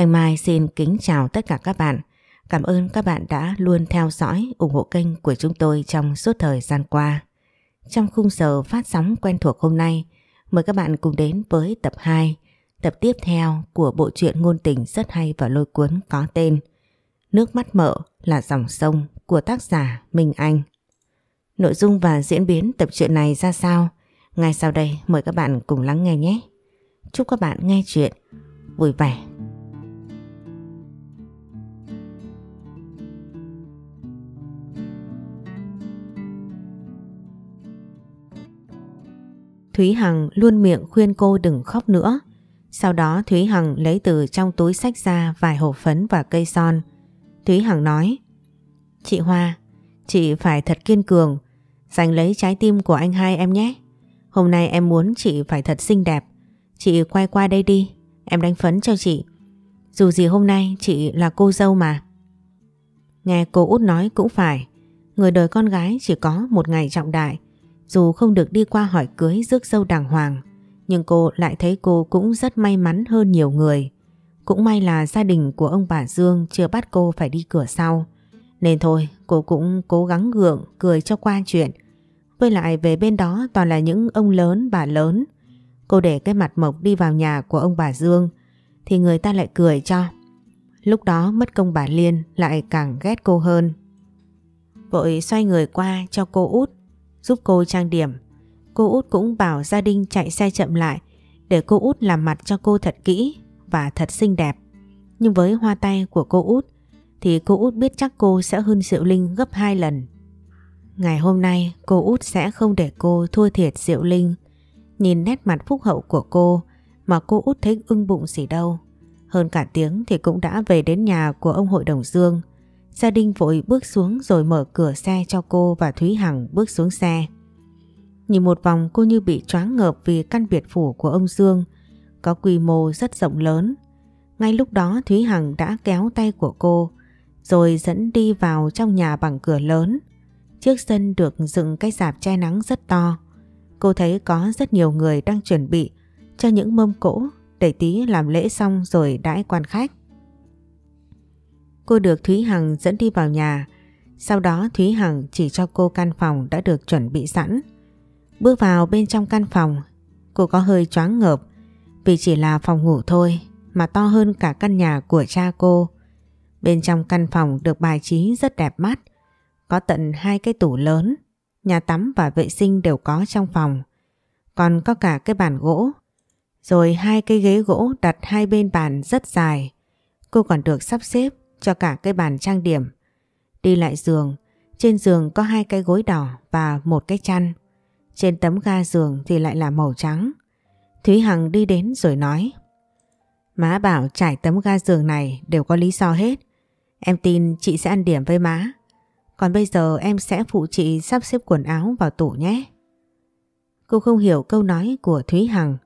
Thanh Mai xin kính chào tất cả các bạn. Cảm ơn các bạn đã luôn theo dõi, ủng hộ kênh của chúng tôi trong suốt thời gian qua. Trong khung giờ phát sóng quen thuộc hôm nay, mời các bạn cùng đến với tập 2, tập tiếp theo của bộ truyện ngôn tình rất hay và lôi cuốn có tên Nước mắt mợ là dòng sông của tác giả Minh Anh. Nội dung và diễn biến tập truyện này ra sao? Ngay sau đây mời các bạn cùng lắng nghe nhé. Chúc các bạn nghe chuyện vui vẻ. Thúy Hằng luôn miệng khuyên cô đừng khóc nữa. Sau đó Thúy Hằng lấy từ trong túi sách ra vài hộp phấn và cây son. Thúy Hằng nói Chị Hoa, chị phải thật kiên cường, giành lấy trái tim của anh hai em nhé. Hôm nay em muốn chị phải thật xinh đẹp. Chị quay qua đây đi, em đánh phấn cho chị. Dù gì hôm nay chị là cô dâu mà. Nghe cô út nói cũng phải, người đời con gái chỉ có một ngày trọng đại. Dù không được đi qua hỏi cưới rước dâu đàng hoàng, nhưng cô lại thấy cô cũng rất may mắn hơn nhiều người. Cũng may là gia đình của ông bà Dương chưa bắt cô phải đi cửa sau. Nên thôi cô cũng cố gắng gượng cười cho qua chuyện. Với lại về bên đó toàn là những ông lớn bà lớn. Cô để cái mặt mộc đi vào nhà của ông bà Dương thì người ta lại cười cho. Lúc đó mất công bà Liên lại càng ghét cô hơn. Vội xoay người qua cho cô út giúp cô trang điểm. Cô út cũng bảo gia đình chạy xe chậm lại để cô út làm mặt cho cô thật kỹ và thật xinh đẹp. Nhưng với hoa tay của cô út thì cô út biết chắc cô sẽ hơn Diệu Linh gấp 2 lần. Ngày hôm nay, cô út sẽ không để cô thua thiệt Diệu Linh. Nhìn nét mặt phúc hậu của cô mà cô út thấy ưng bụng gì đâu. Hơn cả tiếng thì cũng đã về đến nhà của ông hội đồng Dương. Gia đình vội bước xuống rồi mở cửa xe cho cô và Thúy Hằng bước xuống xe. Nhìn một vòng cô như bị choáng ngợp vì căn biệt phủ của ông Dương, có quy mô rất rộng lớn. Ngay lúc đó Thúy Hằng đã kéo tay của cô, rồi dẫn đi vào trong nhà bằng cửa lớn. Trước sân được dựng cái sạp che nắng rất to. Cô thấy có rất nhiều người đang chuẩn bị cho những mâm cỗ để tí làm lễ xong rồi đãi quan khách. Cô được Thúy Hằng dẫn đi vào nhà. Sau đó Thúy Hằng chỉ cho cô căn phòng đã được chuẩn bị sẵn. Bước vào bên trong căn phòng, cô có hơi choáng ngợp vì chỉ là phòng ngủ thôi mà to hơn cả căn nhà của cha cô. Bên trong căn phòng được bài trí rất đẹp mắt. Có tận hai cái tủ lớn, nhà tắm và vệ sinh đều có trong phòng. Còn có cả cái bàn gỗ. Rồi hai cái ghế gỗ đặt hai bên bàn rất dài. Cô còn được sắp xếp cho cả cái bàn trang điểm. Đi lại giường, trên giường có hai cái gối đỏ và một cái chăn. Trên tấm ga giường thì lại là màu trắng. Thúy Hằng đi đến rồi nói Má bảo trải tấm ga giường này đều có lý do hết. Em tin chị sẽ ăn điểm với má. Còn bây giờ em sẽ phụ chị sắp xếp quần áo vào tủ nhé. Cô không hiểu câu nói của Thúy Hằng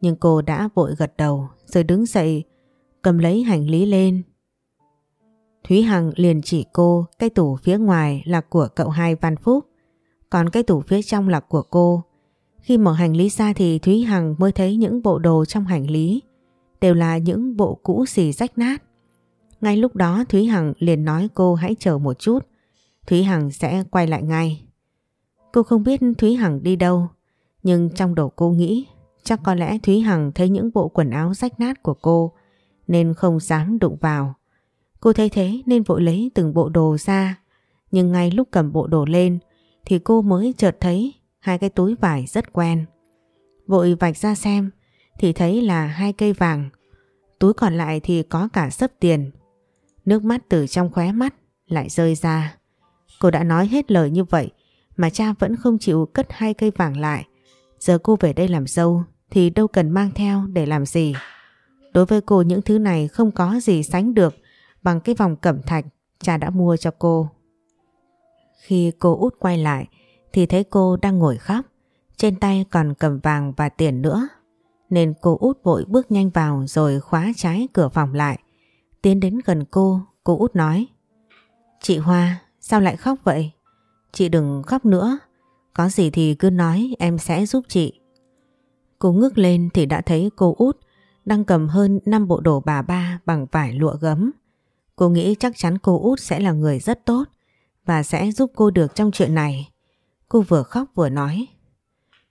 nhưng cô đã vội gật đầu rồi đứng dậy cầm lấy hành lý lên. Thúy Hằng liền chỉ cô cái tủ phía ngoài là của cậu hai Văn Phúc còn cái tủ phía trong là của cô. Khi mở hành lý ra thì Thúy Hằng mới thấy những bộ đồ trong hành lý đều là những bộ cũ xì rách nát. Ngay lúc đó Thúy Hằng liền nói cô hãy chờ một chút, Thúy Hằng sẽ quay lại ngay. Cô không biết Thúy Hằng đi đâu, nhưng trong đầu cô nghĩ chắc có lẽ Thúy Hằng thấy những bộ quần áo rách nát của cô nên không dám đụng vào. Cô thấy thế nên vội lấy từng bộ đồ ra, nhưng ngay lúc cầm bộ đồ lên thì cô mới chợt thấy hai cái túi vải rất quen. Vội vạch ra xem thì thấy là hai cây vàng, túi còn lại thì có cả sấp tiền. Nước mắt từ trong khóe mắt lại rơi ra. Cô đã nói hết lời như vậy mà cha vẫn không chịu cất hai cây vàng lại. Giờ cô về đây làm dâu thì đâu cần mang theo để làm gì. Đối với cô những thứ này không có gì sánh được bằng cái vòng cẩm thạch cha đã mua cho cô. Khi cô út quay lại thì thấy cô đang ngồi khóc, trên tay còn cầm vàng và tiền nữa. Nên cô út vội bước nhanh vào rồi khóa trái cửa phòng lại. Tiến đến gần cô, cô út nói Chị Hoa, sao lại khóc vậy? Chị đừng khóc nữa, có gì thì cứ nói em sẽ giúp chị. Cô ngước lên thì đã thấy cô út đang cầm hơn 5 bộ đồ bà ba bằng vải lụa gấm. Cô nghĩ chắc chắn cô út sẽ là người rất tốt và sẽ giúp cô được trong chuyện này. Cô vừa khóc vừa nói.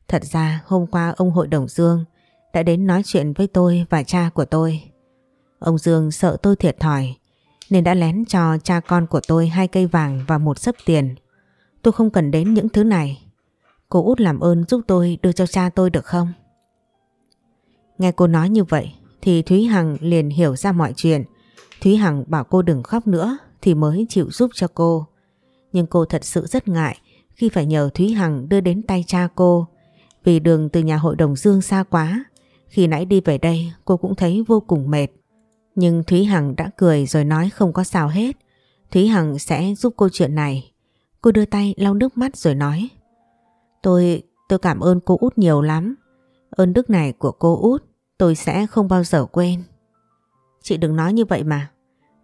Thật ra, hôm qua ông hội đồng Dương đã đến nói chuyện với tôi và cha của tôi. Ông Dương sợ tôi thiệt thòi, nên đã lén cho cha con của tôi hai cây vàng và một sấp tiền. Tôi không cần đến những thứ này. Cô út làm ơn giúp tôi đưa cho cha tôi được không? Nghe cô nói như vậy, thì Thúy Hằng liền hiểu ra mọi chuyện. Thúy Hằng bảo cô đừng khóc nữa thì mới chịu giúp cho cô. Nhưng cô thật sự rất ngại khi phải nhờ Thúy Hằng đưa đến tay cha cô vì đường từ nhà hội đồng Dương xa quá. Khi nãy đi về đây cô cũng thấy vô cùng mệt. Nhưng Thúy Hằng đã cười rồi nói không có sao hết. Thúy Hằng sẽ giúp cô chuyện này. Cô đưa tay lau nước mắt rồi nói. Tôi, tôi cảm ơn cô út nhiều lắm. Ơn đức này của cô út tôi sẽ không bao giờ quên. Chị đừng nói như vậy mà.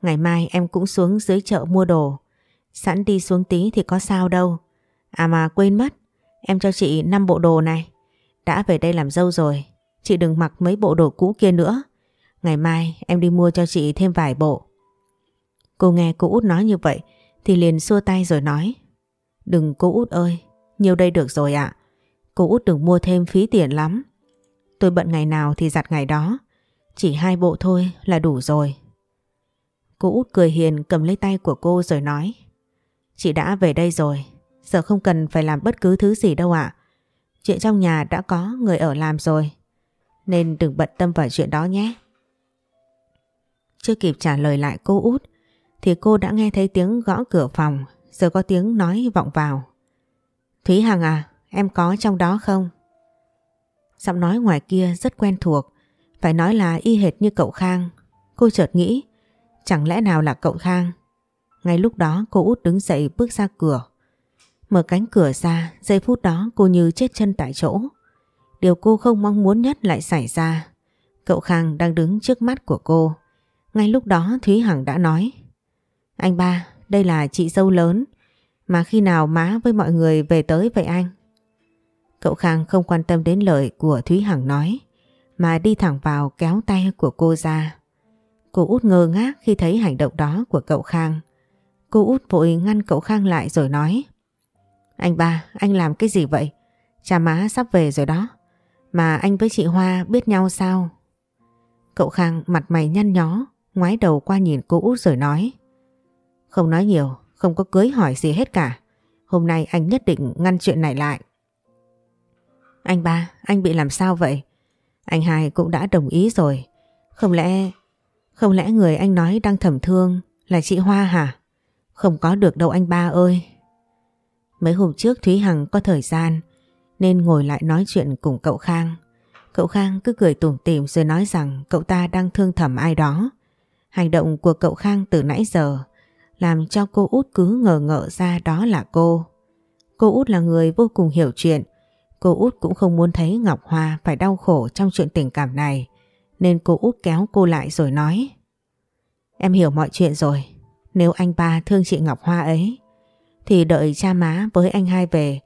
Ngày mai em cũng xuống dưới chợ mua đồ. Sẵn đi xuống tí thì có sao đâu. À mà quên mất. Em cho chị 5 bộ đồ này. Đã về đây làm dâu rồi. Chị đừng mặc mấy bộ đồ cũ kia nữa. Ngày mai em đi mua cho chị thêm vài bộ. Cô nghe cô út nói như vậy thì liền xua tay rồi nói. Đừng cô út ơi, nhiều đây được rồi ạ. Cô út đừng mua thêm phí tiền lắm. Tôi bận ngày nào thì giặt ngày đó. Chỉ hai bộ thôi là đủ rồi. Cô út cười hiền cầm lấy tay của cô rồi nói. Chị đã về đây rồi, giờ không cần phải làm bất cứ thứ gì đâu ạ. Chuyện trong nhà đã có người ở làm rồi, nên đừng bận tâm vào chuyện đó nhé. Chưa kịp trả lời lại cô út, thì cô đã nghe thấy tiếng gõ cửa phòng, giờ có tiếng nói vọng vào. Thúy Hằng à, em có trong đó không? Giọng nói ngoài kia rất quen thuộc, phải nói là y hệt như cậu Khang. Cô chợt nghĩ, chẳng lẽ nào là cậu Khang? Ngay lúc đó cô út đứng dậy bước ra cửa. Mở cánh cửa ra, giây phút đó cô như chết chân tại chỗ. Điều cô không mong muốn nhất lại xảy ra. Cậu Khang đang đứng trước mắt của cô. Ngay lúc đó Thúy Hằng đã nói Anh ba, đây là chị dâu lớn Mà khi nào má với mọi người về tới vậy anh? Cậu Khang không quan tâm đến lời của Thúy Hằng nói Mà đi thẳng vào kéo tay của cô ra Cô út ngơ ngác khi thấy hành động đó của cậu Khang Cô út vội ngăn cậu Khang lại rồi nói Anh ba, anh làm cái gì vậy? Cha má sắp về rồi đó Mà anh với chị Hoa biết nhau sao? Cậu Khang mặt mày nhăn nhó ngoái đầu qua nhìn cô út rồi nói. Không nói nhiều, không có cưới hỏi gì hết cả. Hôm nay anh nhất định ngăn chuyện này lại. Anh ba, anh bị làm sao vậy? Anh hai cũng đã đồng ý rồi. Không lẽ... Không lẽ người anh nói đang thầm thương là chị Hoa hả? Không có được đâu anh ba ơi. Mấy hôm trước Thúy Hằng có thời gian, nên ngồi lại nói chuyện cùng cậu Khang. Cậu Khang cứ cười tủm tỉm rồi nói rằng cậu ta đang thương thầm ai đó. Hành động của cậu Khang từ nãy giờ làm cho cô út cứ ngờ ngợ ra đó là cô. Cô út là người vô cùng hiểu chuyện. Cô út cũng không muốn thấy Ngọc Hoa phải đau khổ trong chuyện tình cảm này. Nên cô út kéo cô lại rồi nói. Em hiểu mọi chuyện rồi. Nếu anh ba thương chị Ngọc Hoa ấy thì đợi cha má với anh hai về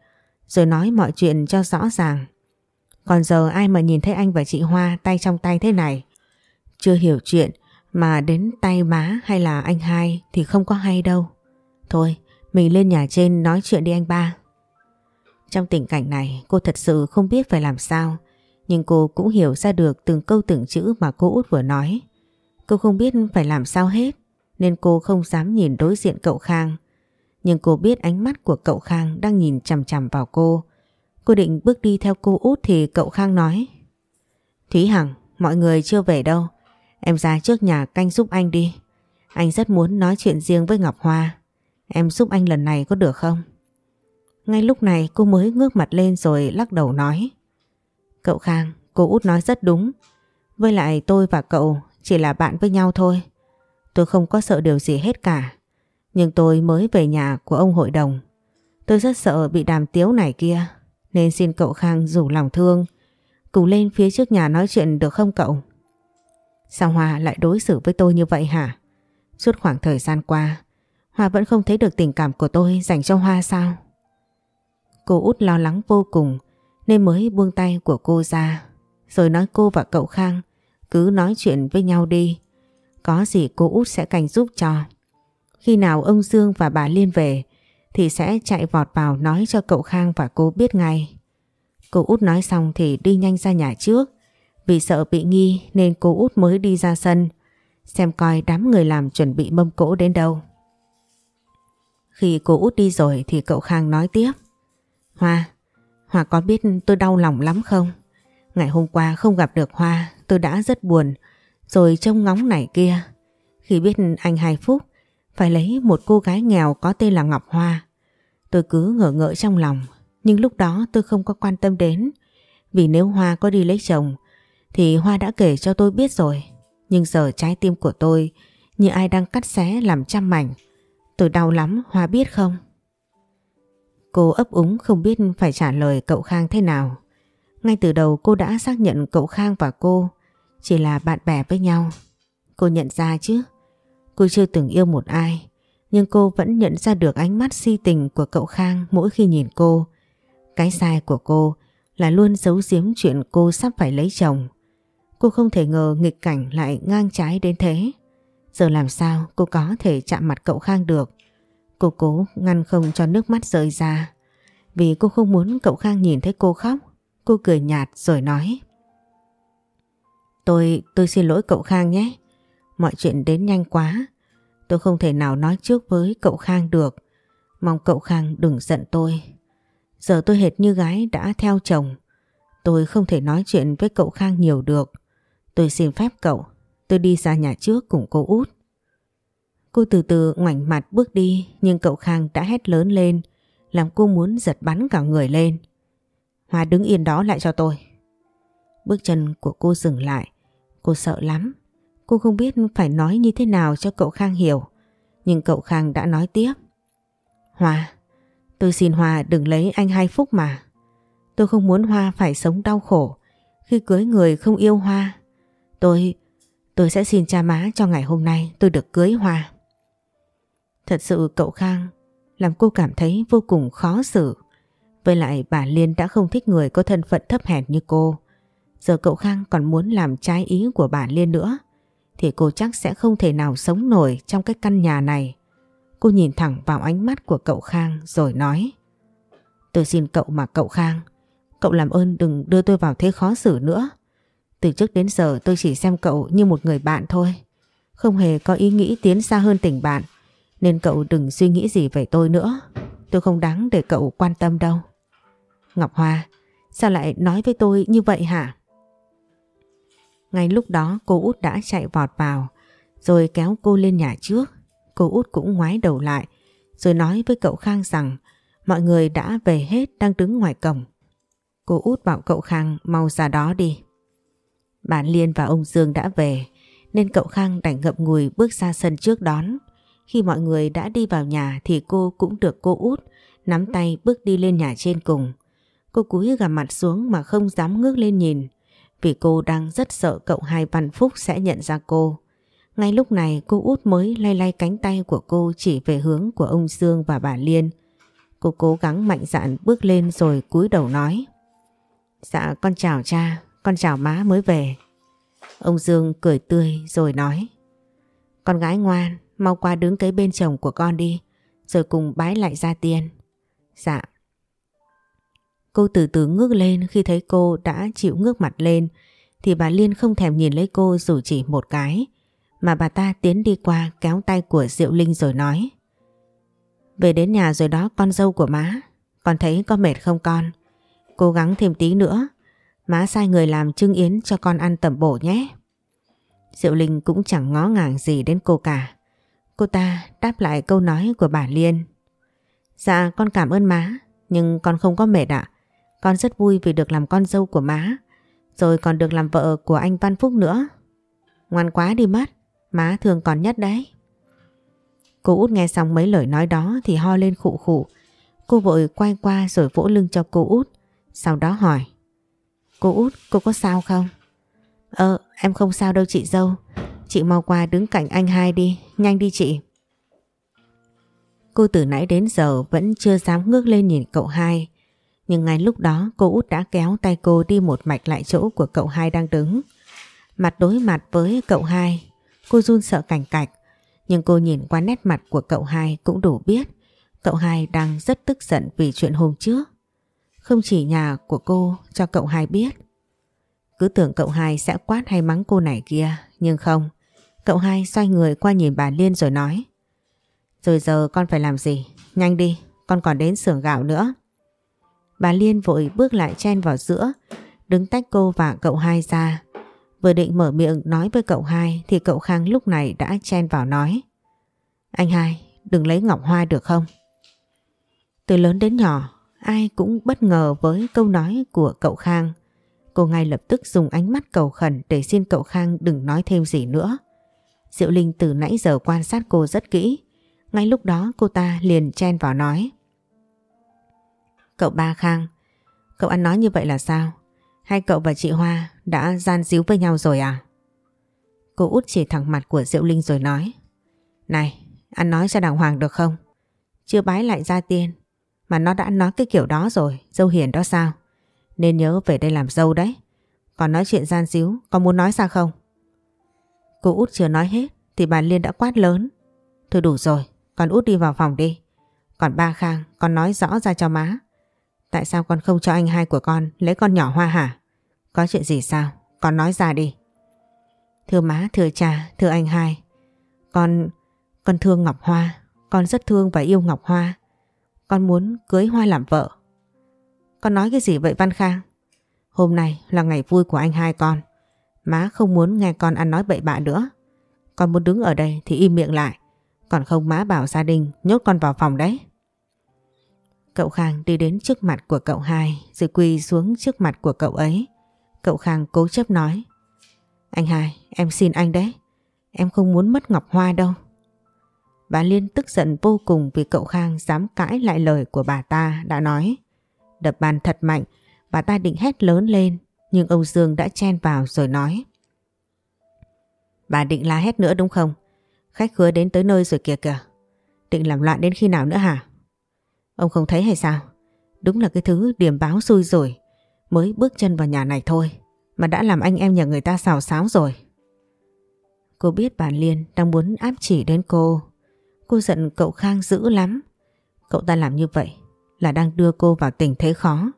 rồi nói mọi chuyện cho rõ ràng. Còn giờ ai mà nhìn thấy anh và chị Hoa tay trong tay thế này chưa hiểu chuyện mà đến tay má hay là anh hai thì không có hay đâu. Thôi, mình lên nhà trên nói chuyện đi anh ba. Trong tình cảnh này cô thật sự không biết phải làm sao. Nhưng cô cũng hiểu ra được từng câu từng chữ mà cô út vừa nói. Cô không biết phải làm sao hết. Nên cô không dám nhìn đối diện cậu Khang. Nhưng cô biết ánh mắt của cậu Khang đang nhìn chằm chằm vào cô. Cô định bước đi theo cô út thì cậu Khang nói. Thúy Hằng, mọi người chưa về đâu. Em ra trước nhà canh giúp anh đi. Anh rất muốn nói chuyện riêng với Ngọc Hoa. Em giúp anh lần này có được không? Ngay lúc này cô mới ngước mặt lên rồi lắc đầu nói. Cậu Khang, cô út nói rất đúng. Với lại tôi và cậu chỉ là bạn với nhau thôi. Tôi không có sợ điều gì hết cả. Nhưng tôi mới về nhà của ông hội đồng. Tôi rất sợ bị đàm tiếu này kia. Nên xin cậu Khang rủ lòng thương. Cùng lên phía trước nhà nói chuyện được không cậu? Sao Hoa lại đối xử với tôi như vậy hả? Suốt khoảng thời gian qua, Hoa vẫn không thấy được tình cảm của tôi dành cho Hoa sao? Cô út lo lắng vô cùng nên mới buông tay của cô ra. Rồi nói cô và cậu Khang cứ nói chuyện với nhau đi. Có gì cô út sẽ canh giúp cho. Khi nào ông Dương và bà Liên về thì sẽ chạy vọt vào nói cho cậu Khang và cô biết ngay. Cô út nói xong thì đi nhanh ra nhà trước. Vì sợ bị nghi nên cô út mới đi ra sân xem coi đám người làm chuẩn bị mâm cỗ đến đâu. Khi cô út đi rồi thì cậu Khang nói tiếp. Hoa, Hoa có biết tôi đau lòng lắm không? Ngày hôm qua không gặp được Hoa tôi đã rất buồn rồi trông ngóng này kia. Khi biết anh Hai Phúc phải lấy một cô gái nghèo có tên là Ngọc Hoa. Tôi cứ ngỡ ngỡ trong lòng nhưng lúc đó tôi không có quan tâm đến vì nếu Hoa có đi lấy chồng thì Hoa đã kể cho tôi biết rồi. Nhưng giờ trái tim của tôi như ai đang cắt xé làm trăm mảnh. Tôi đau lắm, Hoa biết không? Cô ấp úng không biết phải trả lời cậu Khang thế nào. Ngay từ đầu cô đã xác nhận cậu Khang và cô chỉ là bạn bè với nhau. Cô nhận ra chứ. Cô chưa từng yêu một ai. Nhưng cô vẫn nhận ra được ánh mắt si tình của cậu Khang mỗi khi nhìn cô. Cái sai của cô là luôn giấu giếm chuyện cô sắp phải lấy chồng. Cô không thể ngờ nghịch cảnh lại ngang trái đến thế. Giờ làm sao cô có thể chạm mặt cậu Khang được. Cô cố ngăn không cho nước mắt rơi ra. Vì cô không muốn cậu Khang nhìn thấy cô khóc. Cô cười nhạt rồi nói. Tôi, tôi xin lỗi cậu Khang nhé. Mọi chuyện đến nhanh quá. Tôi không thể nào nói trước với cậu Khang được. Mong cậu Khang đừng giận tôi. Giờ tôi hệt như gái đã theo chồng. Tôi không thể nói chuyện với cậu Khang nhiều được. Tôi xin phép cậu, tôi đi ra nhà trước cùng cô út. Cô từ từ ngoảnh mặt bước đi nhưng cậu Khang đã hét lớn lên làm cô muốn giật bắn cả người lên. Hoa đứng yên đó lại cho tôi. Bước chân của cô dừng lại. Cô sợ lắm. Cô không biết phải nói như thế nào cho cậu Khang hiểu. Nhưng cậu Khang đã nói tiếp. Hoa, tôi xin Hoa đừng lấy anh hai phúc mà. Tôi không muốn Hoa phải sống đau khổ khi cưới người không yêu Hoa. Tôi, tôi sẽ xin cha má cho ngày hôm nay tôi được cưới Hoa. Thật sự cậu Khang làm cô cảm thấy vô cùng khó xử. Với lại bà Liên đã không thích người có thân phận thấp hèn như cô. Giờ cậu Khang còn muốn làm trái ý của bà Liên nữa, thì cô chắc sẽ không thể nào sống nổi trong cái căn nhà này. Cô nhìn thẳng vào ánh mắt của cậu Khang rồi nói, Tôi xin cậu mà cậu Khang, Cậu làm ơn đừng đưa tôi vào thế khó xử nữa từ trước đến giờ tôi chỉ xem cậu như một người bạn thôi. Không hề có ý nghĩ tiến xa hơn tình bạn. Nên cậu đừng suy nghĩ gì về tôi nữa. Tôi không đáng để cậu quan tâm đâu. Ngọc Hoa, sao lại nói với tôi như vậy hả? Ngay lúc đó cô út đã chạy vọt vào rồi kéo cô lên nhà trước. Cô út cũng ngoái đầu lại rồi nói với cậu Khang rằng mọi người đã về hết đang đứng ngoài cổng. Cô út bảo cậu Khang mau ra đó đi. Bạn Liên và ông Dương đã về nên cậu Khang đành ngậm ngùi bước ra sân trước đón. Khi mọi người đã đi vào nhà thì cô cũng được cô út nắm tay bước đi lên nhà trên cùng. Cô cúi gằm mặt xuống mà không dám ngước lên nhìn vì cô đang rất sợ cậu hai Văn Phúc sẽ nhận ra cô. Ngay lúc này cô út mới lay lay cánh tay của cô chỉ về hướng của ông Dương và bà Liên. Cô cố gắng mạnh dạn bước lên rồi cúi đầu nói. Dạ con chào cha, con chào má mới về. Ông Dương cười tươi rồi nói. Con gái ngoan, mau qua đứng kế bên chồng của con đi, rồi cùng bái lại ra tiền. Dạ. Cô từ từ ngước lên khi thấy cô đã chịu ngước mặt lên, thì bà Liên không thèm nhìn lấy cô dù chỉ một cái, mà bà ta tiến đi qua kéo tay của Diệu Linh rồi nói. Về đến nhà rồi đó con dâu của má, con thấy có mệt không con? Cố gắng thêm tí nữa, Má sai người làm trưng yến cho con ăn tẩm bổ nhé. Diệu Linh cũng chẳng ngó ngàng gì đến cô cả. Cô ta đáp lại câu nói của bà Liên. Dạ con cảm ơn má, nhưng con không có mệt ạ. Con rất vui vì được làm con dâu của má, rồi còn được làm vợ của anh Văn Phúc nữa. Ngoan quá đi mất, má thường còn nhất đấy. Cô út nghe xong mấy lời nói đó thì ho lên khụ khụ. Cô vội quay qua rồi vỗ lưng cho cô út, sau đó hỏi. Cô út, cô có sao không? Ờ, em không sao đâu chị dâu. Chị mau qua đứng cạnh anh hai đi, nhanh đi chị. Cô từ nãy đến giờ vẫn chưa dám ngước lên nhìn cậu hai. Nhưng ngay lúc đó cô út đã kéo tay cô đi một mạch lại chỗ của cậu hai đang đứng. Mặt đối mặt với cậu hai, cô run sợ cảnh cạch. Nhưng cô nhìn qua nét mặt của cậu hai cũng đủ biết cậu hai đang rất tức giận vì chuyện hôm trước. Không chỉ nhà của cô cho cậu hai biết. Cứ tưởng cậu hai sẽ quát hay mắng cô này kia, nhưng không. Cậu hai xoay người qua nhìn bà Liên rồi nói. Rồi giờ con phải làm gì? Nhanh đi, con còn đến xưởng gạo nữa. Bà Liên vội bước lại chen vào giữa, đứng tách cô và cậu hai ra. Vừa định mở miệng nói với cậu hai thì cậu Khang lúc này đã chen vào nói. Anh hai, đừng lấy ngọc hoa được không? Từ lớn đến nhỏ, ai cũng bất ngờ với câu nói của cậu Khang. Cô ngay lập tức dùng ánh mắt cầu khẩn để xin cậu Khang đừng nói thêm gì nữa. Diệu Linh từ nãy giờ quan sát cô rất kỹ. Ngay lúc đó cô ta liền chen vào nói. Cậu ba Khang, cậu ăn nói như vậy là sao? Hai cậu và chị Hoa đã gian díu với nhau rồi à? Cô út chỉ thẳng mặt của Diệu Linh rồi nói. Này, ăn nói cho đàng hoàng được không? Chưa bái lại ra tiên, mà nó đã nói cái kiểu đó rồi, dâu hiền đó sao? Nên nhớ về đây làm dâu đấy. Còn nói chuyện gian díu, có muốn nói sao không? Cô út chưa nói hết thì bà Liên đã quát lớn. Thôi đủ rồi, con út đi vào phòng đi. Còn ba Khang, con nói rõ ra cho má. Tại sao con không cho anh hai của con lấy con nhỏ hoa hả? Có chuyện gì sao? Con nói ra đi. Thưa má, thưa cha, thưa anh hai. Con, con thương Ngọc Hoa. Con rất thương và yêu Ngọc Hoa. Con muốn cưới Hoa làm vợ. Con nói cái gì vậy Văn Khang? Hôm nay là ngày vui của anh hai con. Má không muốn nghe con ăn nói bậy bạ nữa. Con muốn đứng ở đây thì im miệng lại. Còn không má bảo gia đình nhốt con vào phòng đấy. Cậu Khang đi đến trước mặt của cậu hai rồi quỳ xuống trước mặt của cậu ấy. Cậu Khang cố chấp nói Anh hai, em xin anh đấy. Em không muốn mất Ngọc Hoa đâu. Bà Liên tức giận vô cùng vì cậu Khang dám cãi lại lời của bà ta đã nói. Đập bàn thật mạnh, bà ta định hét lớn lên nhưng ông Dương đã chen vào rồi nói. Bà định la hét nữa đúng không? Khách khứa đến tới nơi rồi kìa kìa. Định làm loạn đến khi nào nữa hả? Ông không thấy hay sao? Đúng là cái thứ điểm báo xui rồi. Mới bước chân vào nhà này thôi. Mà đã làm anh em nhà người ta xào xáo rồi. Cô biết bà Liên đang muốn áp chỉ đến cô. Cô giận cậu Khang dữ lắm. Cậu ta làm như vậy là đang đưa cô vào tình thế khó.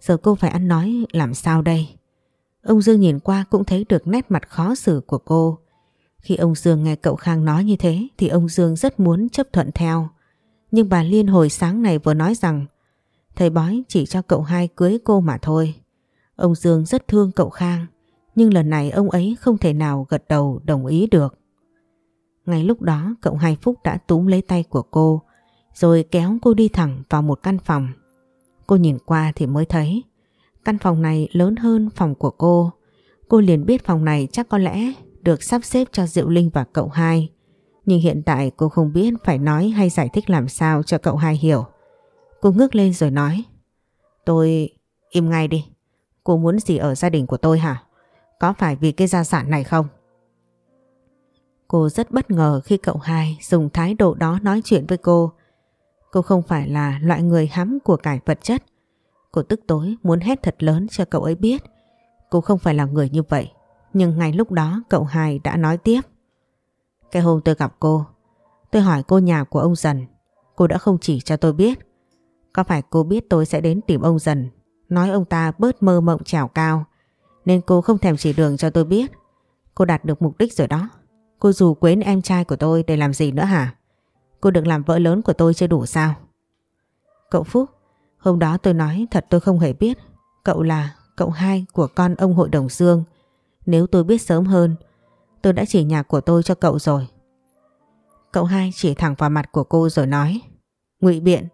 Giờ cô phải ăn nói, làm sao đây? Ông Dương nhìn qua cũng thấy được nét mặt khó xử của cô. Khi ông Dương nghe cậu Khang nói như thế, thì ông Dương rất muốn chấp thuận theo. Nhưng bà Liên hồi sáng này vừa nói rằng, thầy bói chỉ cho cậu hai cưới cô mà thôi. Ông Dương rất thương cậu Khang, nhưng lần này ông ấy không thể nào gật đầu đồng ý được. Ngay lúc đó, cậu hai Phúc đã túm lấy tay của cô, rồi kéo cô đi thẳng vào một căn phòng. Cô nhìn qua thì mới thấy căn phòng này lớn hơn phòng của cô. Cô liền biết phòng này chắc có lẽ được sắp xếp cho Diệu Linh và cậu hai. Nhưng hiện tại cô không biết phải nói hay giải thích làm sao cho cậu hai hiểu. Cô ngước lên rồi nói, Tôi im ngay đi. Cô muốn gì ở gia đình của tôi hả? Có phải vì cái gia sản này không? Cô rất bất ngờ khi cậu hai dùng thái độ đó nói chuyện với cô. Cô không phải là loại người hắm của cải vật chất. Cô tức tối muốn hét thật lớn cho cậu ấy biết. Cô không phải là người như vậy. Nhưng ngay lúc đó cậu hai đã nói tiếp. Cái hôm tôi gặp cô, tôi hỏi cô nhà của ông Dần. Cô đã không chỉ cho tôi biết. Có phải cô biết tôi sẽ đến tìm ông Dần, nói ông ta bớt mơ mộng trèo cao, nên cô không thèm chỉ đường cho tôi biết. Cô đạt được mục đích rồi đó. Cô dù quến em trai của tôi để làm gì nữa hả? Cô được làm vợ lớn của tôi chưa đủ sao? Cậu Phúc, hôm đó tôi nói thật tôi không hề biết. Cậu là cậu hai của con ông hội đồng Dương. Nếu tôi biết sớm hơn, tôi đã chỉ nhà của tôi cho cậu rồi. Cậu hai chỉ thẳng vào mặt của cô rồi nói. ngụy biện,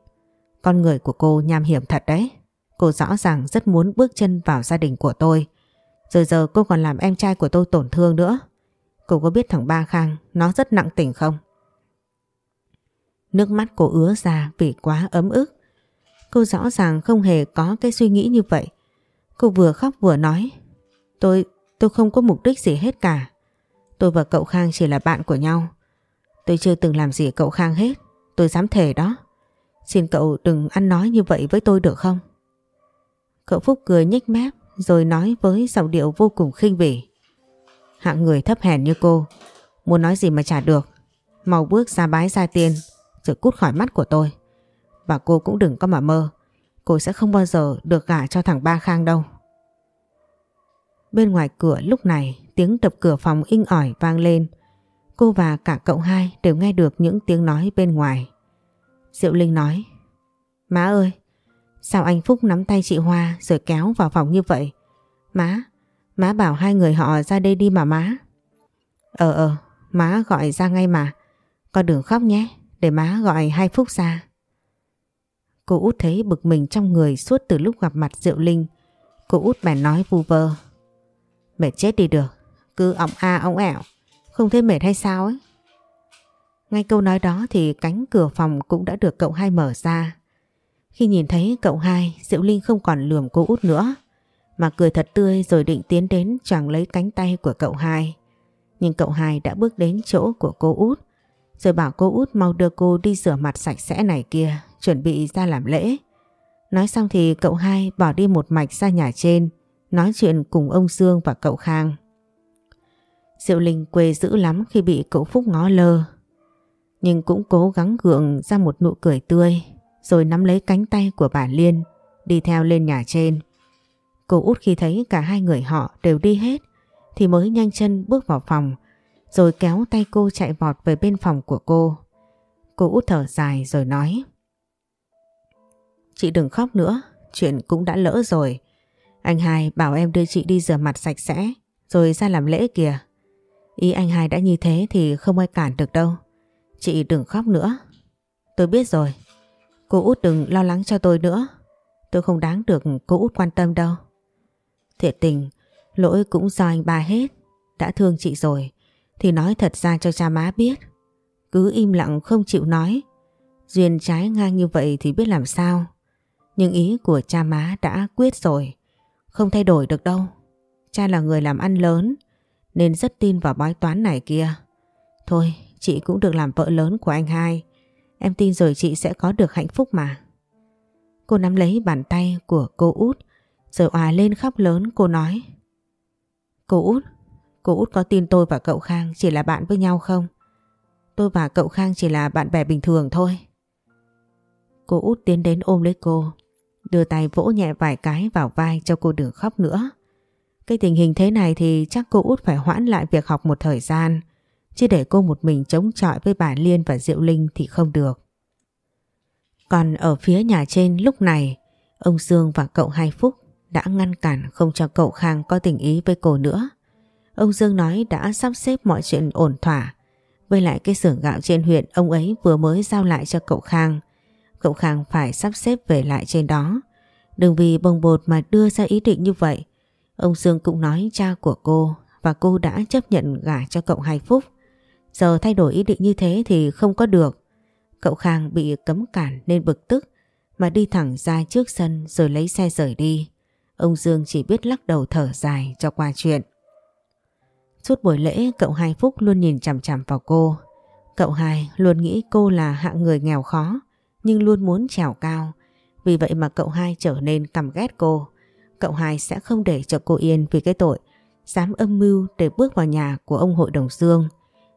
con người của cô nham hiểm thật đấy. Cô rõ ràng rất muốn bước chân vào gia đình của tôi. Rồi giờ cô còn làm em trai của tôi tổn thương nữa. Cô có biết thằng Ba Khang nó rất nặng tình không? Nước mắt cô ứa ra vì quá ấm ức. Cô rõ ràng không hề có cái suy nghĩ như vậy. Cô vừa khóc vừa nói. Tôi, tôi không có mục đích gì hết cả. Tôi và cậu Khang chỉ là bạn của nhau. Tôi chưa từng làm gì cậu Khang hết. Tôi dám thề đó. Xin cậu đừng ăn nói như vậy với tôi được không? Cậu Phúc cười nhếch mép rồi nói với giọng điệu vô cùng khinh bỉ. Hạng người thấp hèn như cô. Muốn nói gì mà trả được. Mau bước ra bái ra tiền rồi cút khỏi mắt của tôi. Và cô cũng đừng có mà mơ. Cô sẽ không bao giờ được gả cho thằng Ba Khang đâu. Bên ngoài cửa lúc này tiếng đập cửa phòng inh ỏi vang lên. Cô và cả cậu hai đều nghe được những tiếng nói bên ngoài. Diệu Linh nói Má ơi, sao anh Phúc nắm tay chị Hoa rồi kéo vào phòng như vậy? Má, má bảo hai người họ ra đây đi mà má. Ờ ờ, má gọi ra ngay mà. Con đừng khóc nhé, để má gọi hai Phúc ra. Cô út thấy bực mình trong người suốt từ lúc gặp mặt Diệu Linh. Cô út bèn nói vu vơ. Mệt chết đi được, cứ ọng a ọng ẻo, không thấy mệt hay sao ấy. Ngay câu nói đó thì cánh cửa phòng cũng đã được cậu hai mở ra. Khi nhìn thấy cậu hai, Diệu Linh không còn lườm cô út nữa, mà cười thật tươi rồi định tiến đến choàng lấy cánh tay của cậu hai. Nhưng cậu hai đã bước đến chỗ của cô út, rồi bảo cô út mau đưa cô đi rửa mặt sạch sẽ này kia, chuẩn bị ra làm lễ. Nói xong thì cậu hai bỏ đi một mạch ra nhà trên, nói chuyện cùng ông Dương và cậu Khang. Diệu Linh quê dữ lắm khi bị cậu Phúc ngó lơ, nhưng cũng cố gắng gượng ra một nụ cười tươi, rồi nắm lấy cánh tay của bà Liên, đi theo lên nhà trên. Cô út khi thấy cả hai người họ đều đi hết, thì mới nhanh chân bước vào phòng, rồi kéo tay cô chạy vọt về bên phòng của cô. Cô út thở dài rồi nói Chị đừng khóc nữa, chuyện cũng đã lỡ rồi. Anh hai bảo em đưa chị đi rửa mặt sạch sẽ, rồi ra làm lễ kìa. Ý anh hai đã như thế thì không ai cản được đâu. Chị đừng khóc nữa. Tôi biết rồi. Cô út đừng lo lắng cho tôi nữa. Tôi không đáng được cô út quan tâm đâu. Thiệt tình, lỗi cũng do anh ba hết. Đã thương chị rồi, thì nói thật ra cho cha má biết. Cứ im lặng không chịu nói. Duyên trái ngang như vậy thì biết làm sao. Nhưng ý của cha má đã quyết rồi. Không thay đổi được đâu. Cha là người làm ăn lớn nên rất tin vào bói toán này kia. Thôi, chị cũng được làm vợ lớn của anh hai. Em tin rồi chị sẽ có được hạnh phúc mà. Cô nắm lấy bàn tay của cô út rồi òa lên khóc lớn cô nói. Cô út, cô út có tin tôi và cậu Khang chỉ là bạn với nhau không? Tôi và cậu Khang chỉ là bạn bè bình thường thôi. Cô út tiến đến ôm lấy cô, đưa tay vỗ nhẹ vài cái vào vai cho cô đừng khóc nữa. Cái tình hình thế này thì chắc cô út phải hoãn lại việc học một thời gian, chứ để cô một mình chống chọi với bà Liên và Diệu Linh thì không được. Còn ở phía nhà trên lúc này, ông Dương và cậu Hai Phúc đã ngăn cản không cho cậu Khang có tình ý với cô nữa. Ông Dương nói đã sắp xếp mọi chuyện ổn thỏa. Với lại cái xưởng gạo trên huyện ông ấy vừa mới giao lại cho cậu Khang. Cậu Khang phải sắp xếp về lại trên đó. Đừng vì bồng bột mà đưa ra ý định như vậy. Ông Dương cũng nói cha của cô và cô đã chấp nhận gả cho cậu Hai Phúc. Giờ thay đổi ý định như thế thì không có được. Cậu Khang bị cấm cản nên bực tức, mà đi thẳng ra trước sân rồi lấy xe rời đi. Ông Dương chỉ biết lắc đầu thở dài cho qua chuyện. Suốt buổi lễ cậu Hai Phúc luôn nhìn chằm chằm vào cô. Cậu Hai luôn nghĩ cô là hạng người nghèo khó nhưng luôn muốn trèo cao. Vì vậy mà cậu Hai trở nên căm ghét cô. Cậu Hai sẽ không để cho cô yên vì cái tội dám âm mưu để bước vào nhà của ông hội đồng Dương.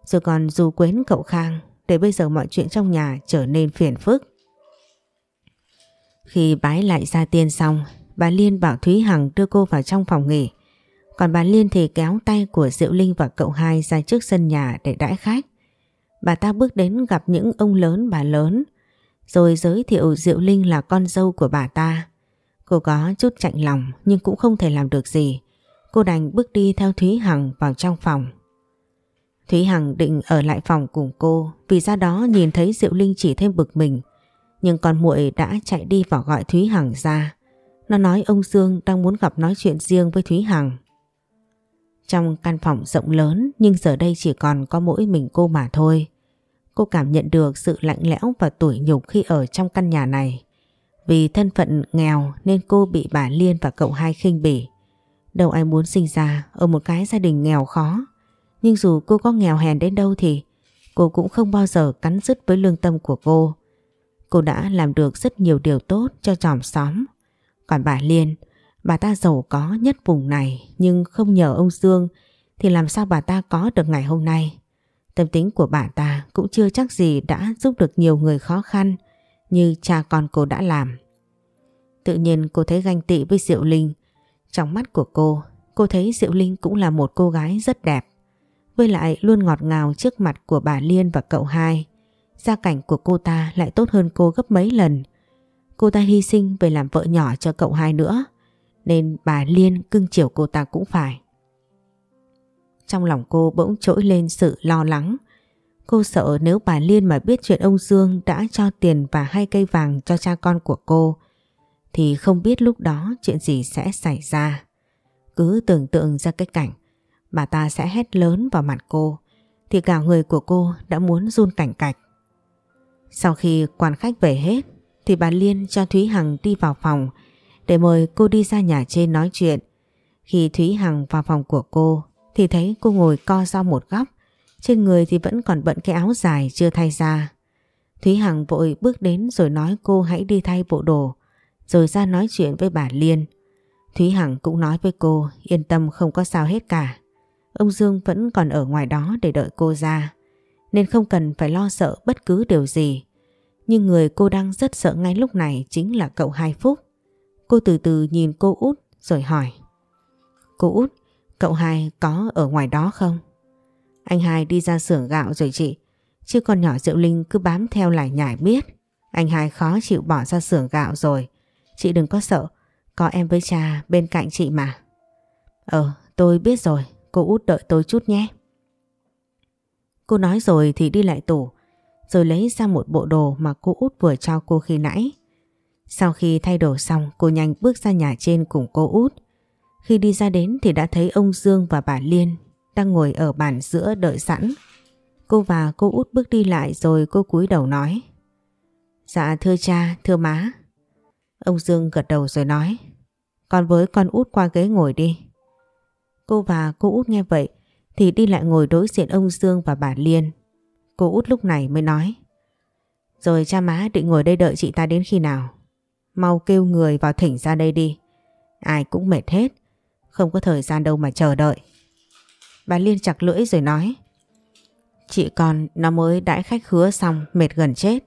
Rồi còn dù quến cậu Khang để bây giờ mọi chuyện trong nhà trở nên phiền phức. Khi bái lại ra tiên xong, bà Liên bảo Thúy Hằng đưa cô vào trong phòng nghỉ. Còn bà Liên thì kéo tay của Diệu Linh và cậu hai ra trước sân nhà để đãi khách. Bà ta bước đến gặp những ông lớn bà lớn, rồi giới thiệu Diệu Linh là con dâu của bà ta. Cô có chút chạnh lòng nhưng cũng không thể làm được gì. Cô đành bước đi theo Thúy Hằng vào trong phòng. Thúy Hằng định ở lại phòng cùng cô vì ra đó nhìn thấy Diệu Linh chỉ thêm bực mình. Nhưng con muội đã chạy đi và gọi Thúy Hằng ra. Nó nói ông Dương đang muốn gặp nói chuyện riêng với Thúy Hằng. Trong căn phòng rộng lớn nhưng giờ đây chỉ còn có mỗi mình cô mà thôi. Cô cảm nhận được sự lạnh lẽo và tủi nhục khi ở trong căn nhà này. Vì thân phận nghèo nên cô bị bà Liên và cậu hai khinh bỉ. Đâu ai muốn sinh ra ở một cái gia đình nghèo khó. Nhưng dù cô có nghèo hèn đến đâu thì cô cũng không bao giờ cắn rứt với lương tâm của cô. Cô đã làm được rất nhiều điều tốt cho tròm xóm. Còn bà Liên, bà ta giàu có nhất vùng này nhưng không nhờ ông Dương thì làm sao bà ta có được ngày hôm nay. Tâm tính của bà ta cũng chưa chắc gì đã giúp được nhiều người khó khăn như cha con cô đã làm. Tự nhiên cô thấy ganh tị với Diệu Linh. Trong mắt của cô, cô thấy Diệu Linh cũng là một cô gái rất đẹp. Với lại luôn ngọt ngào trước mặt của bà Liên và cậu hai. Gia cảnh của cô ta lại tốt hơn cô gấp mấy lần. Cô ta hy sinh về làm vợ nhỏ cho cậu hai nữa. Nên bà Liên cưng chiều cô ta cũng phải. Trong lòng cô bỗng trỗi lên sự lo lắng. Cô sợ nếu bà Liên mà biết chuyện ông Dương đã cho tiền và hai cây vàng cho cha con của cô, thì không biết lúc đó chuyện gì sẽ xảy ra. Cứ tưởng tượng ra cái cảnh, bà ta sẽ hét lớn vào mặt cô, thì cả người của cô đã muốn run cảnh cạch. Sau khi quan khách về hết, thì bà Liên cho Thúy Hằng đi vào phòng để mời cô đi ra nhà trên nói chuyện. Khi Thúy Hằng vào phòng của cô thì thấy cô ngồi co do một góc, trên người thì vẫn còn bận cái áo dài chưa thay ra. Thúy Hằng vội bước đến rồi nói cô hãy đi thay bộ đồ, rồi ra nói chuyện với bà Liên. Thúy Hằng cũng nói với cô yên tâm không có sao hết cả. Ông Dương vẫn còn ở ngoài đó để đợi cô ra, nên không cần phải lo sợ bất cứ điều gì. Nhưng người cô đang rất sợ ngay lúc này chính là cậu Hai Phúc. Cô từ từ nhìn cô út rồi hỏi. Cô út, Cậu hai có ở ngoài đó không? Anh hai đi ra xưởng gạo rồi chị. Chứ con nhỏ Diệu Linh cứ bám theo lại nhải biết. Anh hai khó chịu bỏ ra xưởng gạo rồi. Chị đừng có sợ. Có em với cha bên cạnh chị mà. Ờ, tôi biết rồi. Cô út đợi tôi chút nhé. Cô nói rồi thì đi lại tủ. Rồi lấy ra một bộ đồ mà cô út vừa cho cô khi nãy. Sau khi thay đồ xong cô nhanh bước ra nhà trên cùng cô út. Khi đi ra đến thì đã thấy ông Dương và bà Liên đang ngồi ở bàn giữa đợi sẵn. Cô và cô út bước đi lại rồi cô cúi đầu nói. Dạ thưa cha, thưa má. Ông Dương gật đầu rồi nói. Con với con út qua ghế ngồi đi. Cô và cô út nghe vậy thì đi lại ngồi đối diện ông Dương và bà Liên. Cô út lúc này mới nói. Rồi cha má định ngồi đây đợi chị ta đến khi nào? Mau kêu người vào thỉnh ra đây đi. Ai cũng mệt hết. Không có thời gian đâu mà chờ đợi. Bà Liên chặt lưỡi rồi nói. Chị con nó mới đãi khách hứa xong mệt gần chết.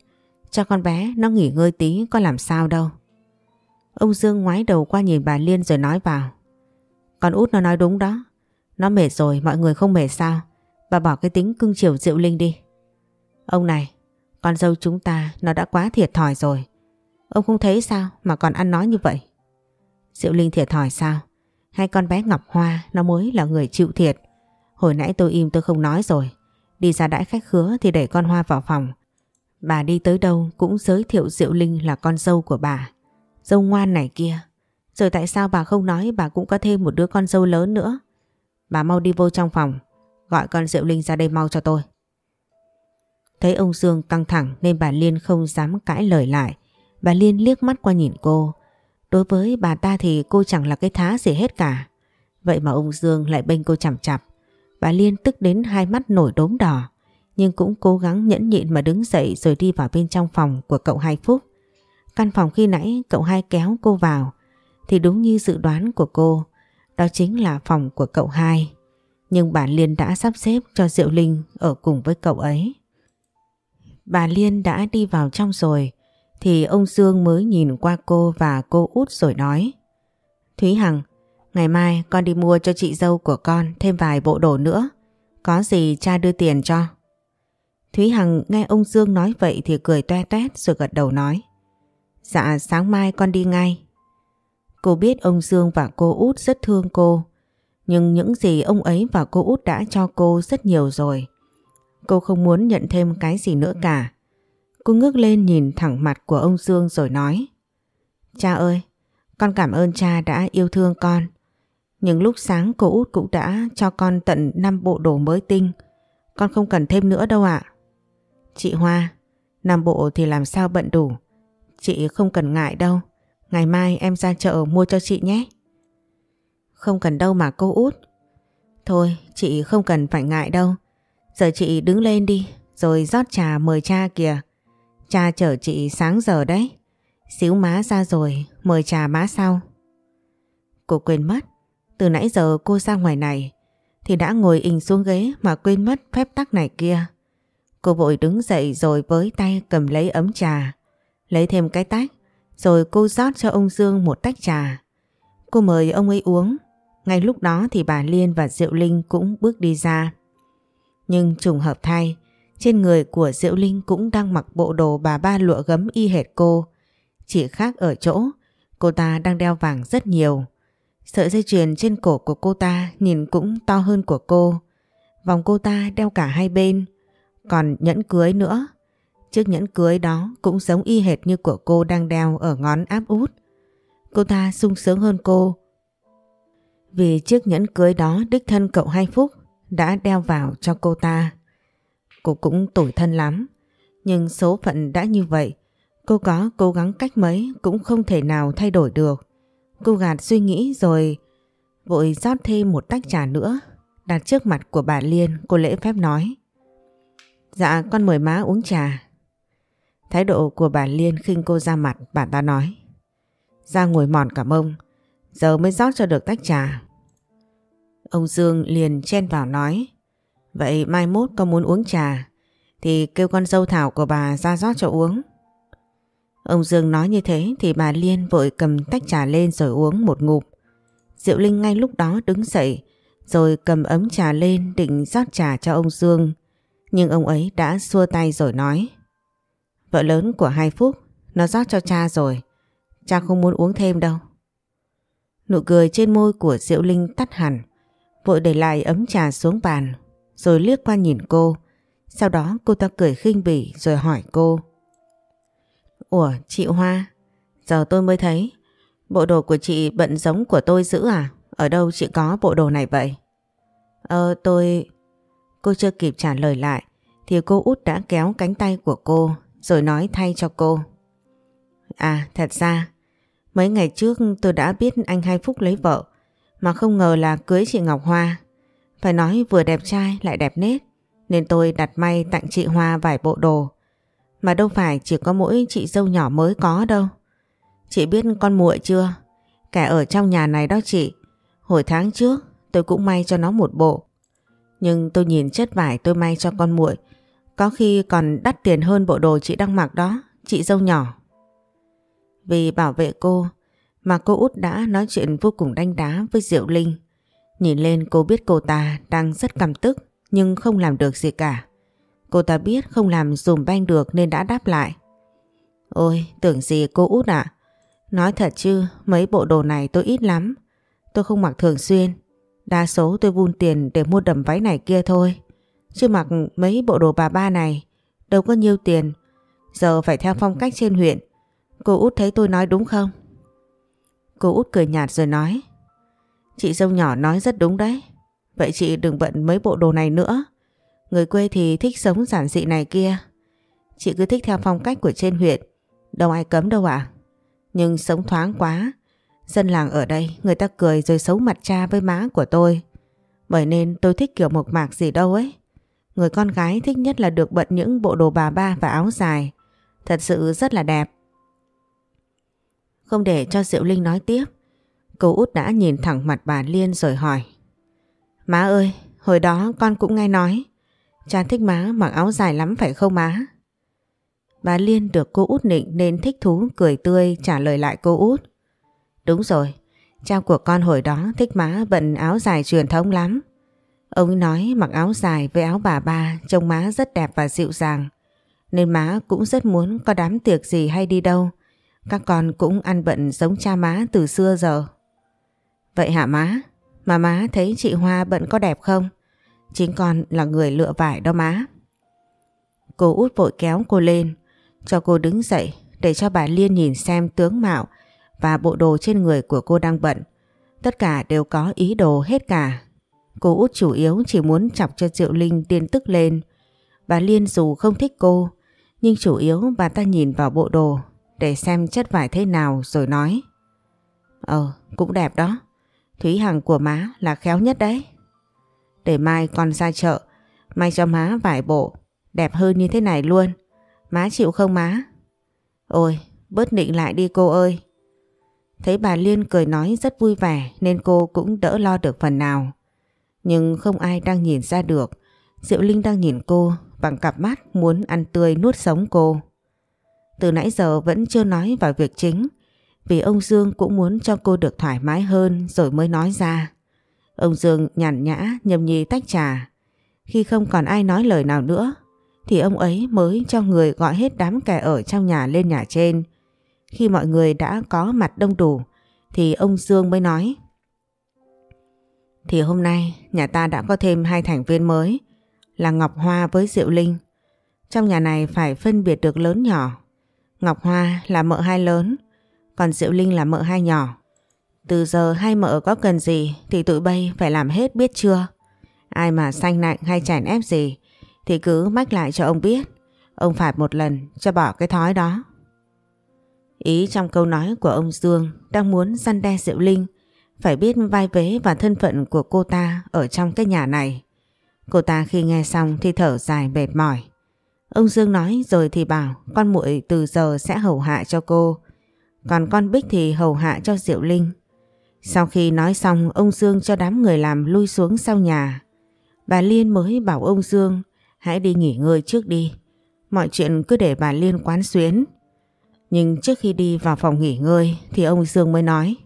Cho con bé nó nghỉ ngơi tí có làm sao đâu. Ông Dương ngoái đầu qua nhìn bà Liên rồi nói vào. Con út nó nói đúng đó. Nó mệt rồi mọi người không mệt sao. Bà bỏ cái tính cưng chiều Diệu Linh đi. Ông này, con dâu chúng ta nó đã quá thiệt thòi rồi. Ông không thấy sao mà còn ăn nói như vậy? Diệu Linh thiệt thòi sao? Hai con bé Ngọc Hoa, nó mới là người chịu thiệt. Hồi nãy tôi im tôi không nói rồi. Đi ra đãi khách khứa thì để con Hoa vào phòng. Bà đi tới đâu cũng giới thiệu Diệu Linh là con dâu của bà. Dâu ngoan này kia. Rồi tại sao bà không nói bà cũng có thêm một đứa con dâu lớn nữa. Bà mau đi vô trong phòng. Gọi con Diệu Linh ra đây mau cho tôi. Thấy ông Dương căng thẳng nên bà Liên không dám cãi lời lại. Bà Liên liếc mắt qua nhìn cô. Đối với bà ta thì cô chẳng là cái thá gì hết cả. Vậy mà ông Dương lại bênh cô chằm chặp. Bà Liên tức đến hai mắt nổi đốm đỏ. Nhưng cũng cố gắng nhẫn nhịn mà đứng dậy rồi đi vào bên trong phòng của cậu Hai Phúc. Căn phòng khi nãy cậu hai kéo cô vào. Thì đúng như dự đoán của cô. Đó chính là phòng của cậu hai. Nhưng bà Liên đã sắp xếp cho Diệu Linh ở cùng với cậu ấy. Bà Liên đã đi vào trong rồi thì ông Dương mới nhìn qua cô và cô út rồi nói Thúy Hằng, ngày mai con đi mua cho chị dâu của con thêm vài bộ đồ nữa. Có gì cha đưa tiền cho. Thúy Hằng nghe ông Dương nói vậy thì cười toe toét rồi gật đầu nói Dạ sáng mai con đi ngay. Cô biết ông Dương và cô út rất thương cô nhưng những gì ông ấy và cô út đã cho cô rất nhiều rồi. Cô không muốn nhận thêm cái gì nữa cả. Cô ngước lên nhìn thẳng mặt của ông Dương rồi nói Cha ơi, con cảm ơn cha đã yêu thương con. những lúc sáng cô út cũng đã cho con tận 5 bộ đồ mới tinh. Con không cần thêm nữa đâu ạ. Chị Hoa, 5 bộ thì làm sao bận đủ. Chị không cần ngại đâu. Ngày mai em ra chợ mua cho chị nhé. Không cần đâu mà cô út. Thôi, chị không cần phải ngại đâu. Giờ chị đứng lên đi, rồi rót trà mời cha kìa. Cha chở chị sáng giờ đấy. Xíu má ra rồi, mời trà má sau. Cô quên mất, từ nãy giờ cô ra ngoài này, thì đã ngồi ình xuống ghế mà quên mất phép tắc này kia. Cô vội đứng dậy rồi với tay cầm lấy ấm trà, lấy thêm cái tách, rồi cô rót cho ông Dương một tách trà. Cô mời ông ấy uống, ngay lúc đó thì bà Liên và Diệu Linh cũng bước đi ra. Nhưng trùng hợp thay, trên người của Diệu Linh cũng đang mặc bộ đồ bà ba lụa gấm y hệt cô. Chỉ khác ở chỗ, cô ta đang đeo vàng rất nhiều. Sợi dây chuyền trên cổ của cô ta nhìn cũng to hơn của cô. Vòng cô ta đeo cả hai bên, còn nhẫn cưới nữa. Chiếc nhẫn cưới đó cũng giống y hệt như của cô đang đeo ở ngón áp út. Cô ta sung sướng hơn cô. Vì chiếc nhẫn cưới đó đích thân cậu Hai Phúc đã đeo vào cho cô ta. Cô cũng tủi thân lắm. Nhưng số phận đã như vậy. Cô có cố gắng cách mấy cũng không thể nào thay đổi được. Cô gạt suy nghĩ rồi vội rót thêm một tách trà nữa đặt trước mặt của bà Liên cô lễ phép nói. Dạ con mời má uống trà. Thái độ của bà Liên khinh cô ra mặt bà ta nói. Ra ngồi mòn cả mông, giờ mới rót cho được tách trà. Ông Dương liền chen vào nói. Vậy mai mốt con muốn uống trà, thì kêu con dâu Thảo của bà ra rót cho uống. Ông Dương nói như thế thì bà Liên vội cầm tách trà lên rồi uống một ngụm. Diệu Linh ngay lúc đó đứng dậy, rồi cầm ấm trà lên định rót trà cho ông Dương. Nhưng ông ấy đã xua tay rồi nói, Vợ lớn của hai Phúc, Nó rót cho cha rồi, Cha không muốn uống thêm đâu Nụ cười trên môi của Diệu Linh tắt hẳn, Vội để lại ấm trà xuống bàn rồi liếc qua nhìn cô Sau đó cô ta cười khinh bỉ Rồi hỏi cô Ủa, chị Hoa, Giờ tôi mới thấy, Bộ đồ của chị bận giống của tôi dữ à Ở đâu chị có bộ đồ này vậy Ờ tôi, Cô chưa kịp trả lời lại thì cô út đã kéo cánh tay của cô rồi nói thay cho cô. À thật ra, mấy ngày trước tôi đã biết anh Hai Phúc lấy vợ, mà không ngờ là cưới chị Ngọc Hoa. Phải nói vừa đẹp trai lại đẹp nết nên tôi đặt may tặng chị Hoa vài bộ đồ. Mà đâu phải chỉ có mỗi chị dâu nhỏ mới có đâu. Chị biết con muội chưa? kẻ ở trong nhà này đó chị. Hồi tháng trước tôi cũng may cho nó một bộ. Nhưng tôi nhìn chất vải tôi may cho con muội có khi còn đắt tiền hơn bộ đồ chị đang mặc đó, chị dâu nhỏ. Vì bảo vệ cô mà cô út đã nói chuyện vô cùng đanh đá với Diệu Linh. Nhìn lên cô biết cô ta đang rất căm tức nhưng không làm được gì cả. Cô ta biết không làm dùm banh được nên đã đáp lại. Ôi, tưởng gì cô út ạ? Nói thật chứ, mấy bộ đồ này tôi ít lắm. Tôi không mặc thường xuyên. Đa số tôi vun tiền để mua đầm váy này kia thôi. Chứ mặc mấy bộ đồ bà ba này đâu có nhiêu tiền. Giờ phải theo phong cách trên huyện. Cô út thấy tôi nói đúng không? Cô út cười nhạt rồi nói. Chị dâu nhỏ nói rất đúng đấy. Vậy chị đừng bận mấy bộ đồ này nữa. Người quê thì thích sống giản dị này kia. Chị cứ thích theo phong cách của trên huyện. Đâu ai cấm đâu ạ. Nhưng sống thoáng quá. Dân làng ở đây người ta cười rồi xấu mặt cha với má của tôi. Bởi nên tôi thích kiểu mộc mạc gì đâu ấy. Người con gái thích nhất là được bận những bộ đồ bà ba và áo dài. Thật sự rất là đẹp. Không để cho Diệu Linh nói tiếp, cô út đã nhìn thẳng mặt bà Liên rồi hỏi. Má ơi, hồi đó con cũng nghe nói, cha thích má mặc áo dài lắm phải không má? Bà Liên được cô út nịnh nên thích thú cười tươi trả lời lại cô út. Đúng rồi, cha của con hồi đó thích má bận áo dài truyền thống lắm. Ông nói mặc áo dài với áo bà ba trông má rất đẹp và dịu dàng. Nên má cũng rất muốn có đám tiệc gì hay đi đâu. Các con cũng ăn bận giống cha má từ xưa giờ. Vậy hả má? Mà má thấy chị Hoa bận có đẹp không? Chính con là người lựa vải đó má. Cô út vội kéo cô lên, cho cô đứng dậy để cho bà Liên nhìn xem tướng mạo và bộ đồ trên người của cô đang bận. Tất cả đều có ý đồ hết cả Cô út chủ yếu chỉ muốn chọc cho Diệu Linh tiên tức lên. Bà Liên dù không thích cô, nhưng chủ yếu bà ta nhìn vào bộ đồ để xem chất vải thế nào rồi nói. Ờ, cũng đẹp đó. Thúy Hằng của má là khéo nhất đấy. Để mai con ra chợ, may cho má vải bộ, đẹp hơn như thế này luôn. Má chịu không má? Ôi, bớt nịnh lại đi cô ơi. Thấy bà Liên cười nói rất vui vẻ nên cô cũng đỡ lo được phần nào. Nhưng không ai đang nhìn ra được Diệu Linh đang nhìn cô bằng cặp mắt muốn ăn tươi nuốt sống cô. Từ nãy giờ vẫn chưa nói vào việc chính vì ông Dương cũng muốn cho cô được thoải mái hơn rồi mới nói ra. Ông Dương nhàn nhã nhâm nhì tách trà. Khi không còn ai nói lời nào nữa thì ông ấy mới cho người gọi hết đám kẻ ở trong nhà lên nhà trên. Khi mọi người đã có mặt đông đủ thì ông Dương mới nói Thì hôm nay nhà ta đã có thêm hai thành viên mới là Ngọc Hoa với Diệu Linh. Trong nhà này phải phân biệt được lớn nhỏ. Ngọc Hoa là mợ hai lớn, còn Diệu Linh là mợ hai nhỏ. Từ giờ hai mợ có cần gì thì tụi bay phải làm hết biết chưa? Ai mà sanh nạnh hay chèn ép gì thì cứ mách lại cho ông biết. Ông phạt một lần cho bỏ cái thói đó. Ý trong câu nói của ông Dương đang muốn săn đe Diệu Linh phải biết vai vế và thân phận của cô ta ở trong cái nhà này. Cô ta khi nghe xong thì thở dài mệt mỏi. Ông Dương nói rồi thì bảo con muội từ giờ sẽ hầu hạ cho cô. Còn con Bích thì hầu hạ cho Diệu Linh. Sau khi nói xong ông Dương cho đám người làm lui xuống sau nhà. Bà Liên mới bảo ông Dương hãy đi nghỉ ngơi trước đi. Mọi chuyện cứ để bà Liên quán xuyến. Nhưng trước khi đi vào phòng nghỉ ngơi thì ông Dương mới nói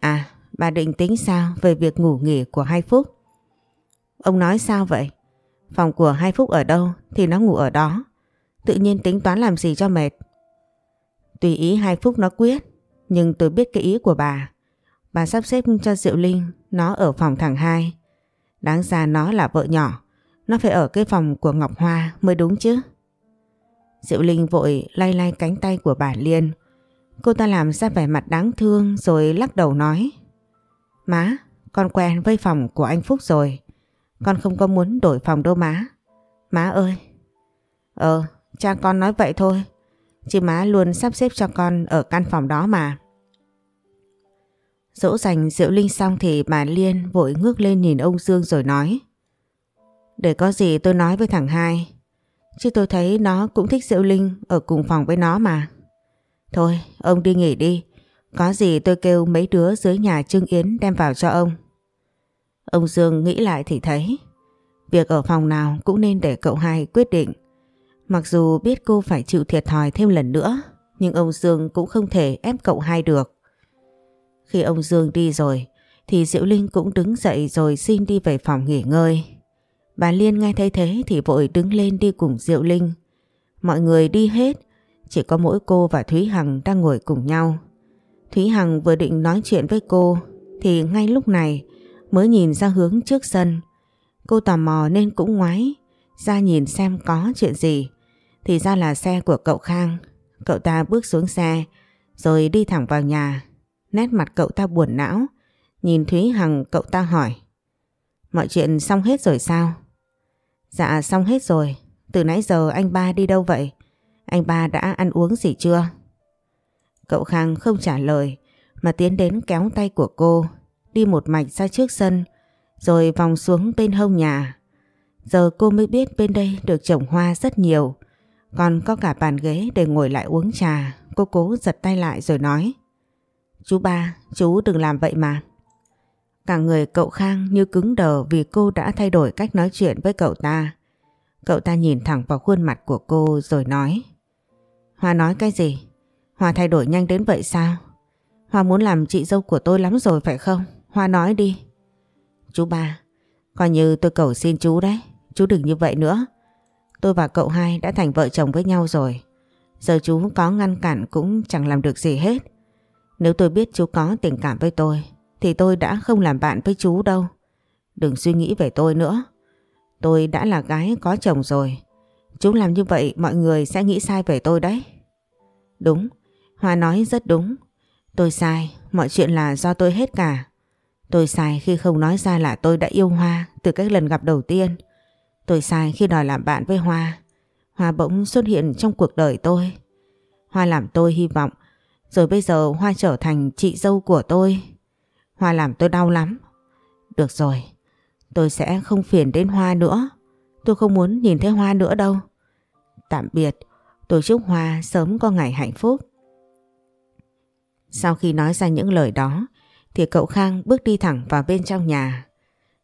À, bà định tính sao về việc ngủ nghỉ của hai Phúc? Ông nói sao vậy? Phòng của hai Phúc ở đâu thì nó ngủ ở đó. Tự nhiên tính toán làm gì cho mệt. Tùy ý hai Phúc nó quyết. Nhưng tôi biết cái ý của bà. Bà sắp xếp cho Diệu Linh nó ở phòng thẳng hai. Đáng ra nó là vợ nhỏ. Nó phải ở cái phòng của Ngọc Hoa mới đúng chứ. Diệu Linh vội lay lay cánh tay của bà Liên. Cô ta làm ra vẻ mặt đáng thương rồi lắc đầu nói. Má, con quen với phòng của anh Phúc rồi. Con không có muốn đổi phòng đâu má. Má ơi. Ờ, cha con nói vậy thôi. Chứ má luôn sắp xếp cho con ở căn phòng đó mà. Dỗ dành Diệu Linh xong thì bà Liên vội ngước lên nhìn ông Dương rồi nói. Để có gì tôi nói với thằng hai. Chứ tôi thấy nó cũng thích Diệu Linh ở cùng phòng với nó mà. Thôi, ông đi nghỉ đi. Có gì tôi kêu mấy đứa dưới nhà Trương Yến đem vào cho ông. Ông Dương nghĩ lại thì thấy việc ở phòng nào cũng nên để cậu hai quyết định. Mặc dù biết cô phải chịu thiệt thòi thêm lần nữa nhưng ông Dương cũng không thể ép cậu hai được. Khi ông Dương đi rồi thì Diệu Linh cũng đứng dậy rồi xin đi về phòng nghỉ ngơi. Bà Liên nghe thấy thế thì vội đứng lên đi cùng Diệu Linh. Mọi người đi hết, chỉ có mỗi cô và Thúy Hằng đang ngồi cùng nhau. Thúy Hằng vừa định nói chuyện với cô thì ngay lúc này mới nhìn ra hướng trước sân. Cô tò mò nên cũng ngoái ra nhìn xem có chuyện gì. Thì ra là xe của cậu Khang. Cậu ta bước xuống xe, rồi đi thẳng vào nhà. Nét mặt cậu ta buồn não. Nhìn Thúy Hằng, cậu ta hỏi. Mọi chuyện xong hết rồi sao? Dạ xong hết rồi. Từ nãy giờ anh ba đi đâu vậy? Anh ba đã ăn uống gì chưa? Cậu Khang không trả lời, mà tiến đến kéo tay của cô, đi một mạch ra trước sân, rồi vòng xuống bên hông nhà. Giờ cô mới biết bên đây được trồng hoa rất nhiều còn có cả bàn ghế để ngồi lại uống trà. Cô cố giật tay lại rồi nói Chú ba, chú đừng làm vậy mà. Cả người cậu Khang như cứng đờ vì cô đã thay đổi cách nói chuyện với cậu ta. Cậu ta nhìn thẳng vào khuôn mặt của cô rồi nói Hoa nói cái gì? Hoa thay đổi nhanh đến vậy sao? Hoa muốn làm chị dâu của tôi lắm rồi phải không? Hoa nói đi. Chú ba, coi như tôi cầu xin chú đấy. Chú đừng như vậy nữa. Tôi và cậu hai đã thành vợ chồng với nhau rồi. Giờ chú có ngăn cản cũng chẳng làm được gì hết. Nếu tôi biết chú có tình cảm với tôi thì tôi đã không làm bạn với chú đâu. Đừng suy nghĩ về tôi nữa. Tôi đã là gái có chồng rồi. Chú làm như vậy mọi người sẽ nghĩ sai về tôi đấy. Đúng, Hoa nói rất đúng. Tôi sai, mọi chuyện là do tôi hết cả. Tôi sai khi không nói ra là tôi đã yêu Hoa từ các lần gặp đầu tiên. Tôi sai khi đòi làm bạn với Hoa. Hoa bỗng xuất hiện trong cuộc đời tôi. Hoa làm tôi hy vọng. Rồi bây giờ Hoa trở thành chị dâu của tôi. Hoa làm tôi đau lắm. Được rồi, tôi sẽ không phiền đến Hoa nữa. Tôi không muốn nhìn thấy Hoa nữa đâu. Tạm biệt, tôi chúc Hoa sớm có ngày hạnh phúc. Sau khi nói ra những lời đó, thì cậu Khang bước đi thẳng vào bên trong nhà.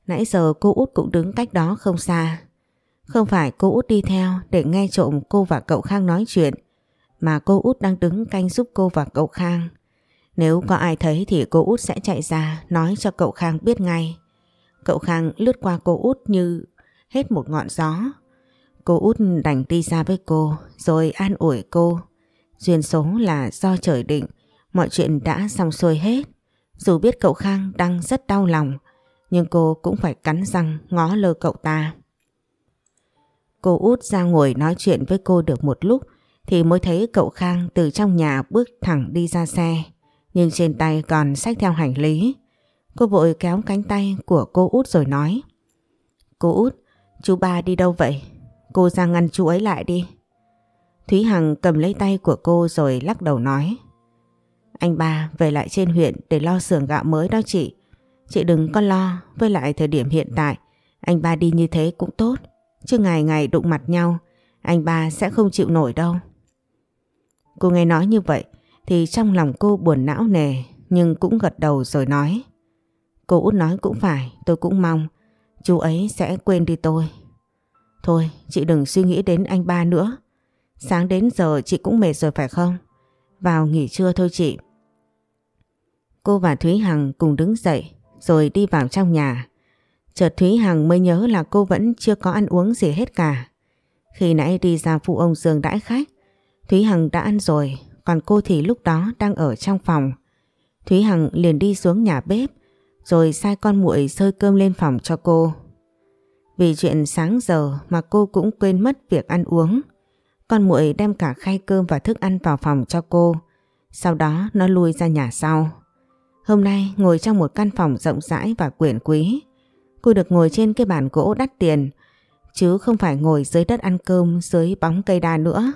Nãy giờ cô út cũng đứng cách đó không xa. Không phải cô út đi theo để nghe trộm cô và cậu Khang nói chuyện, mà cô út đang đứng canh giúp cô và cậu Khang. Nếu có ai thấy thì cô út sẽ chạy ra nói cho cậu Khang biết ngay. Cậu Khang lướt qua cô út như hết một ngọn gió. Cô út đành đi ra với cô rồi an ủi cô. Duyên số là do trời định, mọi chuyện đã xong xuôi hết. Dù biết cậu Khang đang rất đau lòng, nhưng cô cũng phải cắn răng ngó lơ cậu ta. Cô út ra ngồi nói chuyện với cô được một lúc thì mới thấy cậu Khang từ trong nhà bước thẳng đi ra xe, nhưng trên tay còn xách theo hành lý. Cô vội kéo cánh tay của cô út rồi nói Cô út, chú ba đi đâu vậy? Cô ra ngăn chú ấy lại đi. Thúy Hằng cầm lấy tay của cô rồi lắc đầu nói Anh ba về lại trên huyện để lo xưởng gạo mới đó chị. Chị đừng có lo, với lại thời điểm hiện tại anh ba đi như thế cũng tốt. Chứ ngày ngày đụng mặt nhau anh ba sẽ không chịu nổi đâu. Cô nghe nói như vậy thì trong lòng cô buồn não nề nhưng cũng gật đầu rồi nói Cô út nói cũng phải, tôi cũng mong chú ấy sẽ quên đi tôi. Thôi, chị đừng suy nghĩ đến anh ba nữa. Sáng đến giờ chị cũng mệt rồi phải không? Vào nghỉ trưa thôi chị. Cô và Thúy Hằng cùng đứng dậy rồi đi vào trong nhà. Chợt Thúy Hằng mới nhớ là cô vẫn chưa có ăn uống gì hết cả. Khi nãy đi ra phụ ông Dương đãi khách, Thúy Hằng đã ăn rồi, còn cô thì lúc đó đang ở trong phòng. Thúy Hằng liền đi xuống nhà bếp, rồi sai con muội sơi cơm lên phòng cho cô. Vì chuyện sáng giờ mà cô cũng quên mất việc ăn uống. Con muội đem cả khay cơm và thức ăn vào phòng cho cô, sau đó nó lui ra nhà sau. Hôm nay ngồi trong một căn phòng rộng rãi và quyển quý, cô được ngồi trên cái bàn gỗ đắt tiền, chứ không phải ngồi dưới đất ăn cơm dưới bóng cây đa nữa.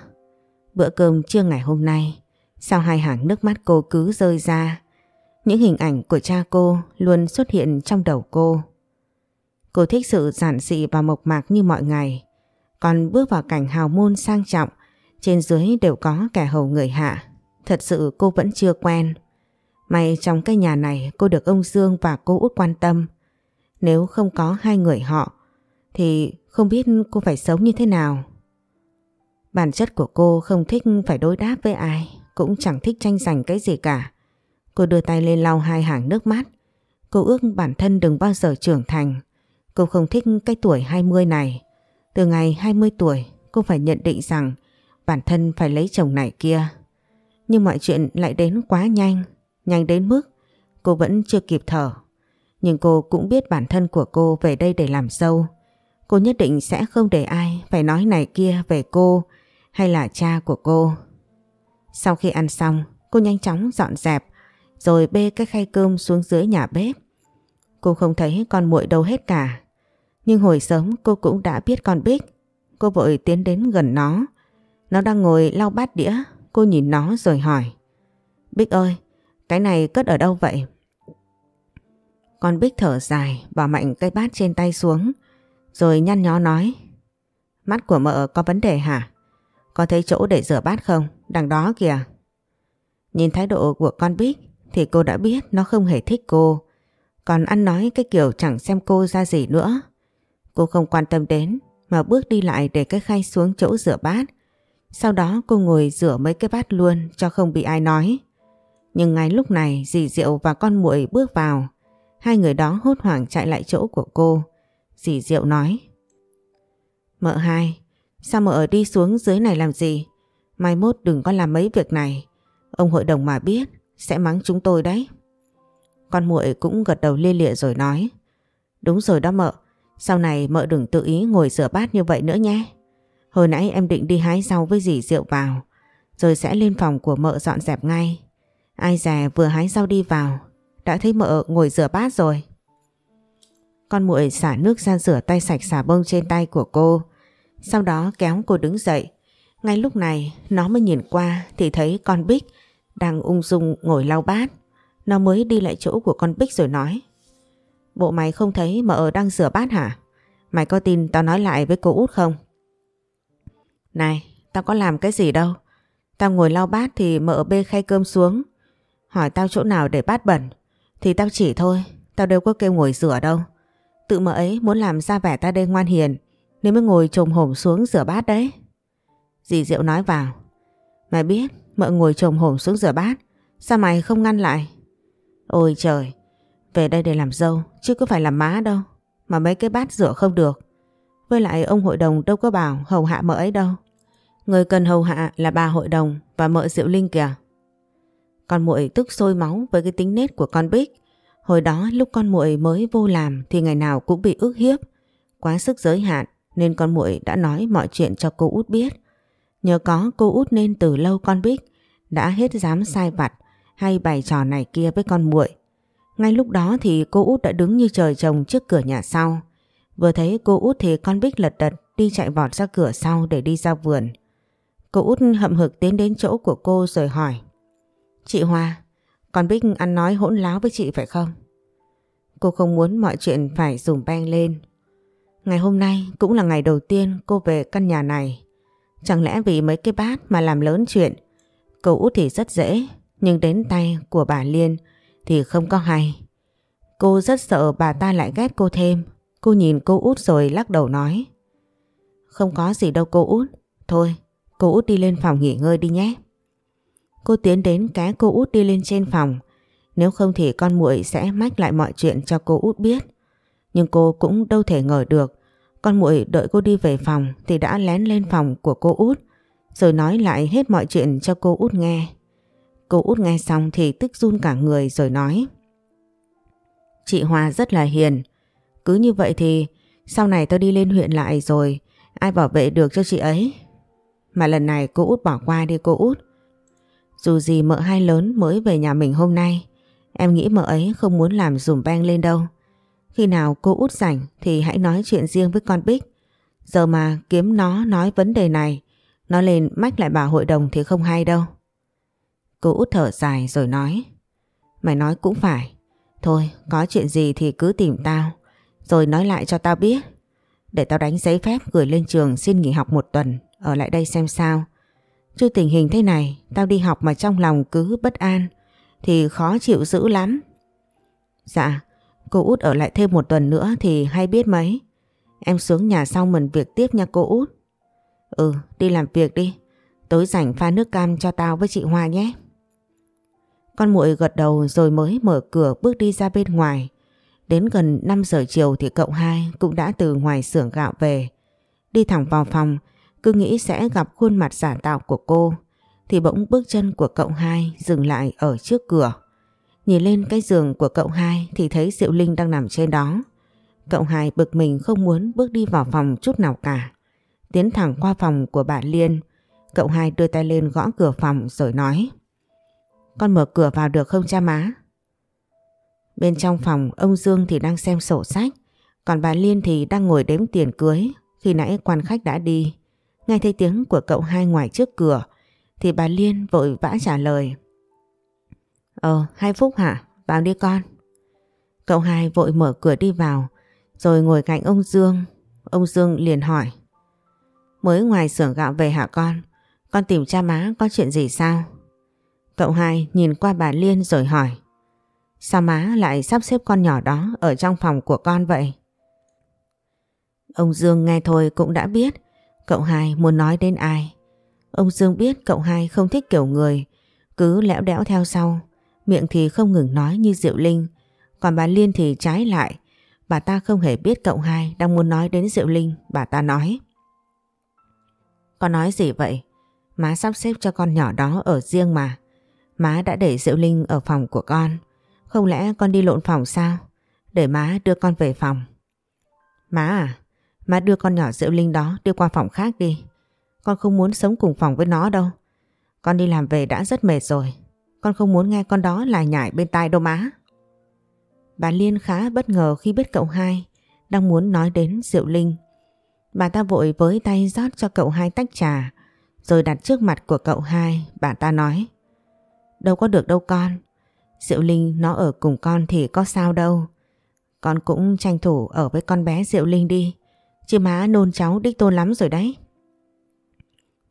Bữa cơm trưa ngày hôm nay, sau hai hàng nước mắt cô cứ rơi ra, những hình ảnh của cha cô luôn xuất hiện trong đầu cô. Cô thích sự giản dị và mộc mạc như mọi ngày. Còn bước vào cảnh hào môn sang trọng, trên dưới đều có kẻ hầu người hạ. Thật sự cô vẫn chưa quen. May trong cái nhà này cô được ông Dương và cô út quan tâm. Nếu không có hai người họ, thì không biết cô phải sống như thế nào. Bản chất của cô không thích phải đối đáp với ai, cũng chẳng thích tranh giành cái gì cả. Cô đưa tay lên lau hai hàng nước mắt. Cô ước bản thân đừng bao giờ trưởng thành. Cô không thích cái tuổi 20 này. Từ ngày 20 tuổi cô phải nhận định rằng bản thân phải lấy chồng này kia. Nhưng mọi chuyện lại đến quá nhanh, nhanh đến mức cô vẫn chưa kịp thở. Nhưng cô cũng biết bản thân của cô về đây để làm sâu. Cô nhất định sẽ không để ai phải nói này kia về cô hay là cha của cô. Sau khi ăn xong, cô nhanh chóng dọn dẹp rồi bê cái khay cơm xuống dưới nhà bếp. Cô không thấy con muội đâu hết cả. Nhưng hồi sớm cô cũng đã biết con Bích. Cô vội tiến đến gần nó. Nó đang ngồi lau bát đĩa. Cô nhìn nó rồi hỏi. Bích ơi, cái này cất ở đâu vậy? Con Bích thở dài, bỏ mạnh cây bát trên tay xuống. Rồi nhăn nhó nói. Mắt của mợ có vấn đề hả? Có thấy chỗ để rửa bát không? Đằng đó kìa. Nhìn thái độ của con Bích thì cô đã biết nó không hề thích cô. Còn ăn nói cái kiểu chẳng xem cô ra gì nữa. Cô không quan tâm đến mà bước đi lại để cái khay xuống chỗ rửa bát. Sau đó cô ngồi rửa mấy cái bát luôn cho không bị ai nói. Nhưng ngay lúc này dì Diệu và con muội bước vào. Hai người đó hốt hoảng chạy lại chỗ của cô. Dì Diệu nói. Mợ hai, sao mợ đi xuống dưới này làm gì? Mai mốt đừng có làm mấy việc này. Ông hội đồng mà biết sẽ mắng chúng tôi đấy. Con muội cũng gật đầu lia lịa rồi nói. Đúng rồi đó mợ, sau này mợ đừng tự ý ngồi rửa bát như vậy nữa nhé. Hồi nãy em định đi hái rau với dì Diệu vào, rồi sẽ lên phòng của mợ dọn dẹp ngay. Ai dè vừa hái rau đi vào, đã thấy mợ ngồi rửa bát rồi. Con muội xả nước ra rửa tay sạch xà bông trên tay của cô, sau đó kéo cô đứng dậy. Ngay lúc này nó mới nhìn qua thì thấy con Bích đang ung dung ngồi lau bát. Nó mới đi lại chỗ của con Bích rồi nói. Bộ mày không thấy mợ đang rửa bát hả? Mày có tin tao nói lại với cô út không? Này, tao có làm cái gì đâu. Tao ngồi lau bát thì mợ bê khay cơm xuống. Hỏi tao chỗ nào để bát bẩn. Thì tao chỉ thôi, tao đâu có kêu ngồi rửa đâu. Tự mợ ấy muốn làm ra vẻ ta đây ngoan hiền Nên mới ngồi trồm hổm xuống rửa bát đấy. Dì Diệu nói vào Mày biết mợ ngồi trồm hổm xuống rửa bát Sao mày không ngăn lại? Ôi trời Về đây để làm dâu chứ có phải làm má đâu Mà mấy cái bát rửa không được. Với lại ông hội đồng đâu có bảo hầu hạ mợ ấy đâu. Người cần hầu hạ là bà hội đồng Và mợ Diệu Linh kìa. Con muội tức sôi máu với cái tính nết của con Bích Hồi đó lúc con muội mới vô làm Thì ngày nào cũng bị ức hiếp Quá sức giới hạn Nên con muội đã nói mọi chuyện cho cô út biết Nhờ có cô út nên từ lâu con Bích đã hết dám sai vặt hay bày trò này kia với con muội. Ngay lúc đó thì cô út đã đứng như trời trồng trước cửa nhà sau. Vừa thấy cô út thì con Bích lật đật đi chạy vọt ra cửa sau để đi ra vườn. Cô út hậm hực tiến đến chỗ của cô rồi hỏi. Chị Hoa, con Bích ăn nói hỗn láo với chị phải không? Cô không muốn mọi chuyện phải dùng beng lên. Ngày hôm nay cũng là ngày đầu tiên cô về căn nhà này. Chẳng lẽ vì mấy cái bát mà làm lớn chuyện cậu út thì rất dễ Nhưng đến tay của bà Liên Thì không có hay Cô rất sợ bà ta lại ghét cô thêm Cô nhìn cô út rồi lắc đầu nói Không có gì đâu cô út Thôi cô út đi lên phòng nghỉ ngơi đi nhé Cô tiến đến ké cô út đi lên trên phòng Nếu không thì con muội sẽ mách lại mọi chuyện cho cô út biết Nhưng cô cũng đâu thể ngờ được con muội đợi cô đi về phòng thì đã lén lên phòng của cô út, rồi nói lại hết mọi chuyện cho cô út nghe. Cô út nghe xong thì tức run cả người rồi nói, Chị Hoa rất là hiền Cứ như vậy thì sau này tôi đi lên huyện lại rồi, ai bảo vệ được cho chị ấy. Mà lần này cô út bỏ qua đi cô út. Dù gì mợ hai lớn mới về nhà mình hôm nay em nghĩ mợ ấy không muốn làm dùm beng lên đâu. Khi nào cô út rảnh thì hãy nói chuyện riêng với con Bích. Giờ mà kiếm nó nói vấn đề này, nó lên mách lại bà hội đồng thì không hay đâu. Cô út thở dài rồi nói. Mày nói cũng phải. Thôi, có chuyện gì thì cứ tìm tao, rồi nói lại cho tao biết. Để tao đánh giấy phép gửi lên trường xin nghỉ học một tuần, ở lại đây xem sao. Chứ tình hình thế này, tao đi học mà trong lòng cứ bất an, thì khó chịu dữ lắm. Dạ, Cô út ở lại thêm một tuần nữa thì hay biết mấy. Em xuống nhà sau mình việc tiếp nha cô út. Ừ, đi làm việc đi. Tối rảnh pha nước cam cho tao với chị Hoa nhé. Con muội gật đầu rồi mới mở cửa bước đi ra bên ngoài. Đến gần 5 giờ chiều thì cậu hai cũng đã từ ngoài xưởng gạo về. Đi thẳng vào phòng, cứ nghĩ sẽ gặp khuôn mặt giả tạo của cô. Thì bỗng bước chân của cậu hai dừng lại ở trước cửa. Nhìn lên cái giường của cậu hai thì thấy Diệu Linh đang nằm trên đó. Cậu hai bực mình không muốn bước đi vào phòng chút nào cả. Tiến thẳng qua phòng của bà Liên, cậu hai đưa tay lên gõ cửa phòng rồi nói Con mở cửa vào được không cha má? Bên trong phòng ông Dương thì đang xem sổ sách, còn bà Liên thì đang ngồi đếm tiền cưới khi nãy quan khách đã đi. Nghe thấy tiếng của cậu hai ngoài trước cửa thì bà Liên vội vã trả lời. Ờ, hai Phúc hả? Vào đi con. Cậu hai vội mở cửa đi vào, rồi ngồi cạnh ông Dương. Ông Dương liền hỏi. Mới ngoài xưởng gạo về hả con? Con tìm cha má có chuyện gì sao? Cậu hai nhìn qua bà Liên rồi hỏi. Sao má lại sắp xếp con nhỏ đó ở trong phòng của con vậy? Ông Dương nghe thôi cũng đã biết cậu hai muốn nói đến ai. Ông Dương biết cậu hai không thích kiểu người cứ lẽo đẽo theo sau miệng thì không ngừng nói như Diệu Linh, còn bà Liên thì trái lại. Bà ta không hề biết cậu hai đang muốn nói đến Diệu Linh, bà ta nói. Con nói gì vậy? Má sắp xếp cho con nhỏ đó ở riêng mà. Má đã để Diệu Linh ở phòng của con. Không lẽ con đi lộn phòng sao? Để má đưa con về phòng. Má à, má đưa con nhỏ Diệu Linh đó đưa qua phòng khác đi. Con không muốn sống cùng phòng với nó đâu. Con đi làm về đã rất mệt rồi. Con không muốn nghe con đó lại nhải bên tai đâu má. Bà Liên khá bất ngờ khi biết cậu hai đang muốn nói đến Diệu Linh. Bà ta vội với tay rót cho cậu hai tách trà, rồi đặt trước mặt của cậu hai bà ta nói, Đâu có được đâu con. Diệu Linh nó ở cùng con thì có sao đâu. Con cũng tranh thủ ở với con bé Diệu Linh đi. Chứ má nôn cháu đích tôn lắm rồi đấy.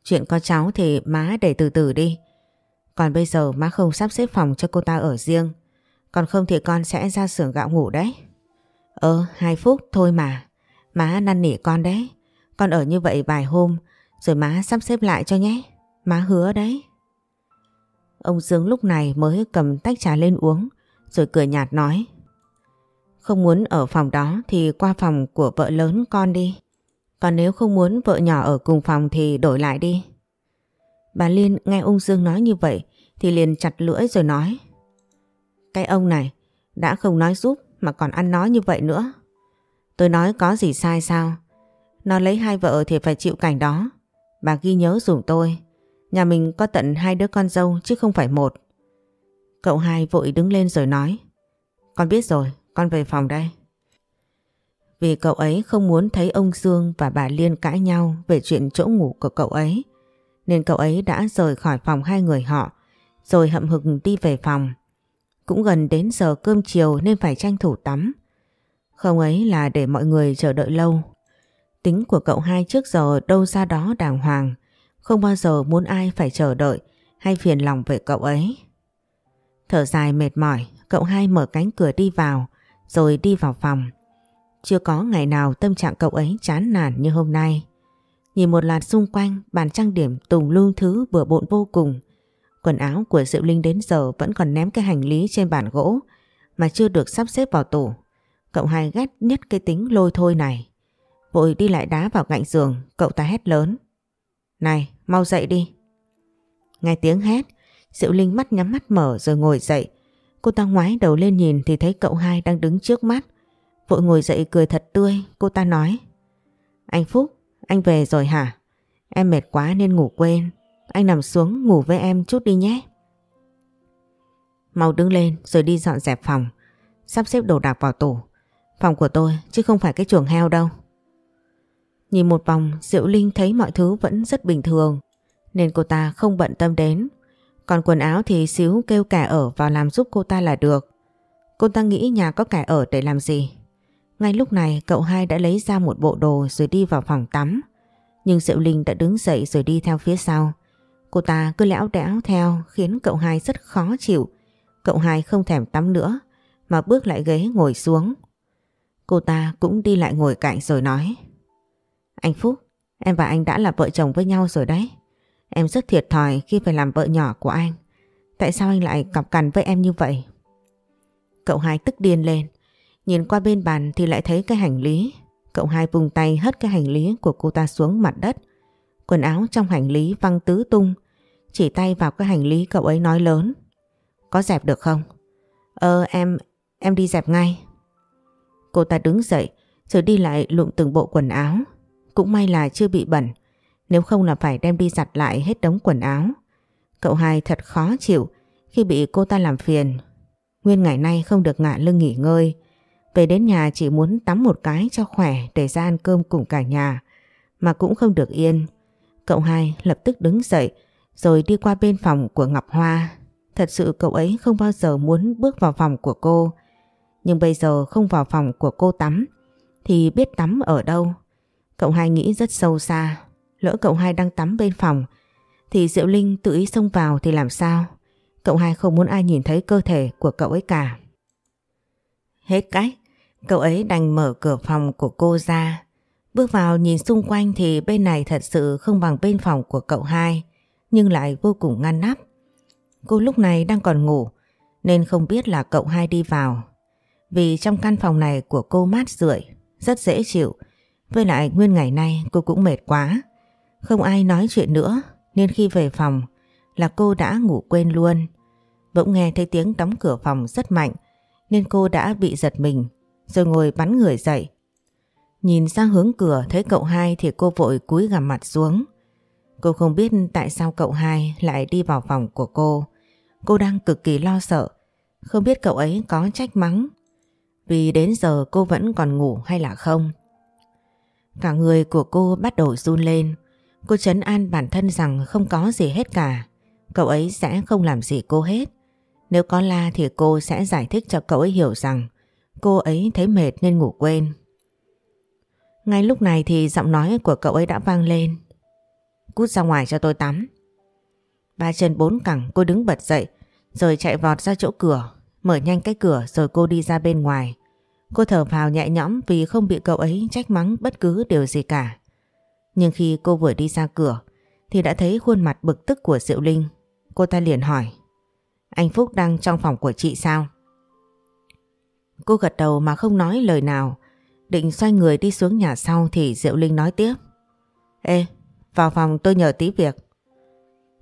Chuyện có cháu thì má để từ từ đi. Còn bây giờ má không sắp xếp phòng cho cô ta ở riêng. Còn không thì con sẽ ra xưởng gạo ngủ đấy. Ờ, hai phút thôi mà. Má năn nỉ con đấy. Con ở như vậy vài hôm, rồi má sắp xếp lại cho nhé. Má hứa đấy. Ông Dương lúc này mới cầm tách trà lên uống, rồi cười nhạt nói. Không muốn ở phòng đó thì qua phòng của vợ lớn con đi. Còn nếu không muốn vợ nhỏ ở cùng phòng thì đổi lại đi. Bà Liên nghe ông Dương nói như vậy thì liền chặt lưỡi rồi nói. Cái ông này đã không nói giúp mà còn ăn nói như vậy nữa. Tôi nói có gì sai sao? Nó lấy hai vợ thì phải chịu cảnh đó. Bà ghi nhớ dùm tôi. Nhà mình có tận hai đứa con dâu chứ không phải một. Cậu hai vội đứng lên rồi nói. Con biết rồi, con về phòng đây. Vì cậu ấy không muốn thấy ông Dương và bà Liên cãi nhau về chuyện chỗ ngủ của cậu ấy. Nên cậu ấy đã rời khỏi phòng hai người họ rồi hậm hực đi về phòng. Cũng gần đến giờ cơm chiều nên phải tranh thủ tắm. Không ấy là để mọi người chờ đợi lâu. Tính của cậu hai trước giờ đâu ra đó đàng hoàng. Không bao giờ muốn ai phải chờ đợi hay phiền lòng về cậu ấy. Thở dài mệt mỏi, cậu hai mở cánh cửa đi vào rồi đi vào phòng. Chưa có ngày nào tâm trạng cậu ấy chán nản như hôm nay. Nhìn một lạt xung quanh, bàn trang điểm tùng lung thứ bừa bộn vô cùng. Quần áo của Diệu Linh đến giờ vẫn còn ném cái hành lý trên bàn gỗ mà chưa được sắp xếp vào tủ. Cậu hai ghét nhất cái tính lôi thôi này. Vội đi lại đá vào cạnh giường, cậu ta hét lớn. Này, mau dậy đi. Nghe tiếng hét, Diệu Linh mắt nhắm mắt mở rồi ngồi dậy. Cô ta ngoái đầu lên nhìn thì thấy cậu hai đang đứng trước mắt. Vội ngồi dậy cười thật tươi, cô ta nói. Anh Phúc, anh về rồi hả? Em mệt quá nên ngủ quên. Anh nằm xuống ngủ với em chút đi nhé. Mau đứng lên rồi đi dọn dẹp phòng. Sắp xếp đồ đạc vào tủ. Phòng của tôi chứ không phải cái chuồng heo đâu. Nhìn một vòng Diệu Linh thấy mọi thứ vẫn rất bình thường nên cô ta không bận tâm đến. Còn quần áo thì xíu kêu kẻ ở vào làm giúp cô ta là được. Cô ta nghĩ nhà có kẻ ở để làm gì. Ngay lúc này cậu hai đã lấy ra một bộ đồ rồi đi vào phòng tắm. Nhưng Diệu Linh đã đứng dậy rồi đi theo phía sau. Cô ta cứ lẽo đẽo theo khiến cậu hai rất khó chịu. Cậu hai không thèm tắm nữa mà bước lại ghế ngồi xuống. Cô ta cũng đi lại ngồi cạnh rồi nói Anh Phúc, em và anh đã là vợ chồng với nhau rồi đấy. Em rất thiệt thòi khi phải làm vợ nhỏ của anh. Tại sao anh lại cọc cằn với em như vậy? Cậu hai tức điên lên. Nhìn qua bên bàn thì lại thấy cái hành lý. Cậu hai vùng tay hất cái hành lý của cô ta xuống mặt đất. Quần áo trong hành lý văng tứ tung. Chỉ tay vào cái hành lý cậu ấy nói lớn. Có dẹp được không? Ờ em, em đi dẹp ngay. Cô ta đứng dậy rồi đi lại lụm từng bộ quần áo. Cũng may là chưa bị bẩn. Nếu không là phải đem đi giặt lại hết đống quần áo. Cậu hai thật khó chịu khi bị cô ta làm phiền. Nguyên ngày nay không được ngả lưng nghỉ ngơi. Về đến nhà chỉ muốn tắm một cái cho khỏe để ra ăn cơm cùng cả nhà. Mà cũng không được yên. Cậu hai lập tức đứng dậy, rồi đi qua bên phòng của Ngọc Hoa. Thật sự cậu ấy không bao giờ muốn bước vào phòng của cô. Nhưng bây giờ không vào phòng của cô tắm, thì biết tắm ở đâu. Cậu hai nghĩ rất sâu xa. Lỡ cậu hai đang tắm bên phòng thì Diệu Linh tự ý xông vào thì làm sao? Cậu hai không muốn ai nhìn thấy cơ thể của cậu ấy cả. Hết cách, cậu ấy đành mở cửa phòng của cô ra. Bước vào nhìn xung quanh thì bên này thật sự không bằng bên phòng của cậu hai, nhưng lại vô cùng ngăn nắp. Cô lúc này đang còn ngủ, nên không biết là cậu hai đi vào. Vì trong căn phòng này của cô mát rượi, rất dễ chịu. Với lại nguyên ngày nay cô cũng mệt quá. Không ai nói chuyện nữa, nên khi về phòng là cô đã ngủ quên luôn. Bỗng nghe thấy tiếng đóng cửa phòng rất mạnh, nên cô đã bị giật mình, rồi ngồi bắn người dậy. Nhìn sang hướng cửa thấy cậu hai thì cô vội cúi gằm mặt xuống. Cô không biết tại sao cậu hai lại đi vào phòng của cô. Cô đang cực kỳ lo sợ, không biết cậu ấy có trách mắng. Vì đến giờ cô vẫn còn ngủ hay là không. Cả người của cô bắt đầu run lên. Cô chấn an bản thân rằng không có gì hết cả. Cậu ấy sẽ không làm gì cô hết. Nếu có la thì cô sẽ giải thích cho cậu ấy hiểu rằng cô ấy thấy mệt nên ngủ quên. Ngay lúc này thì giọng nói của cậu ấy đã vang lên. Cút ra ngoài cho tôi tắm. Ba chân bốn cẳng, cô đứng bật dậy, rồi chạy vọt ra chỗ cửa. Mở nhanh cái cửa rồi cô đi ra bên ngoài. Cô thở vào nhẹ nhõm vì không bị cậu ấy trách mắng bất cứ điều gì cả. Nhưng khi cô vừa đi ra cửa thì đã thấy khuôn mặt bực tức của Diệu Linh. Cô ta liền hỏi Anh Phúc đang trong phòng của chị sao? Cô gật đầu mà không nói lời nào Định xoay người đi xuống nhà sau thì Diệu Linh nói tiếp Ê, vào phòng tôi nhờ tí việc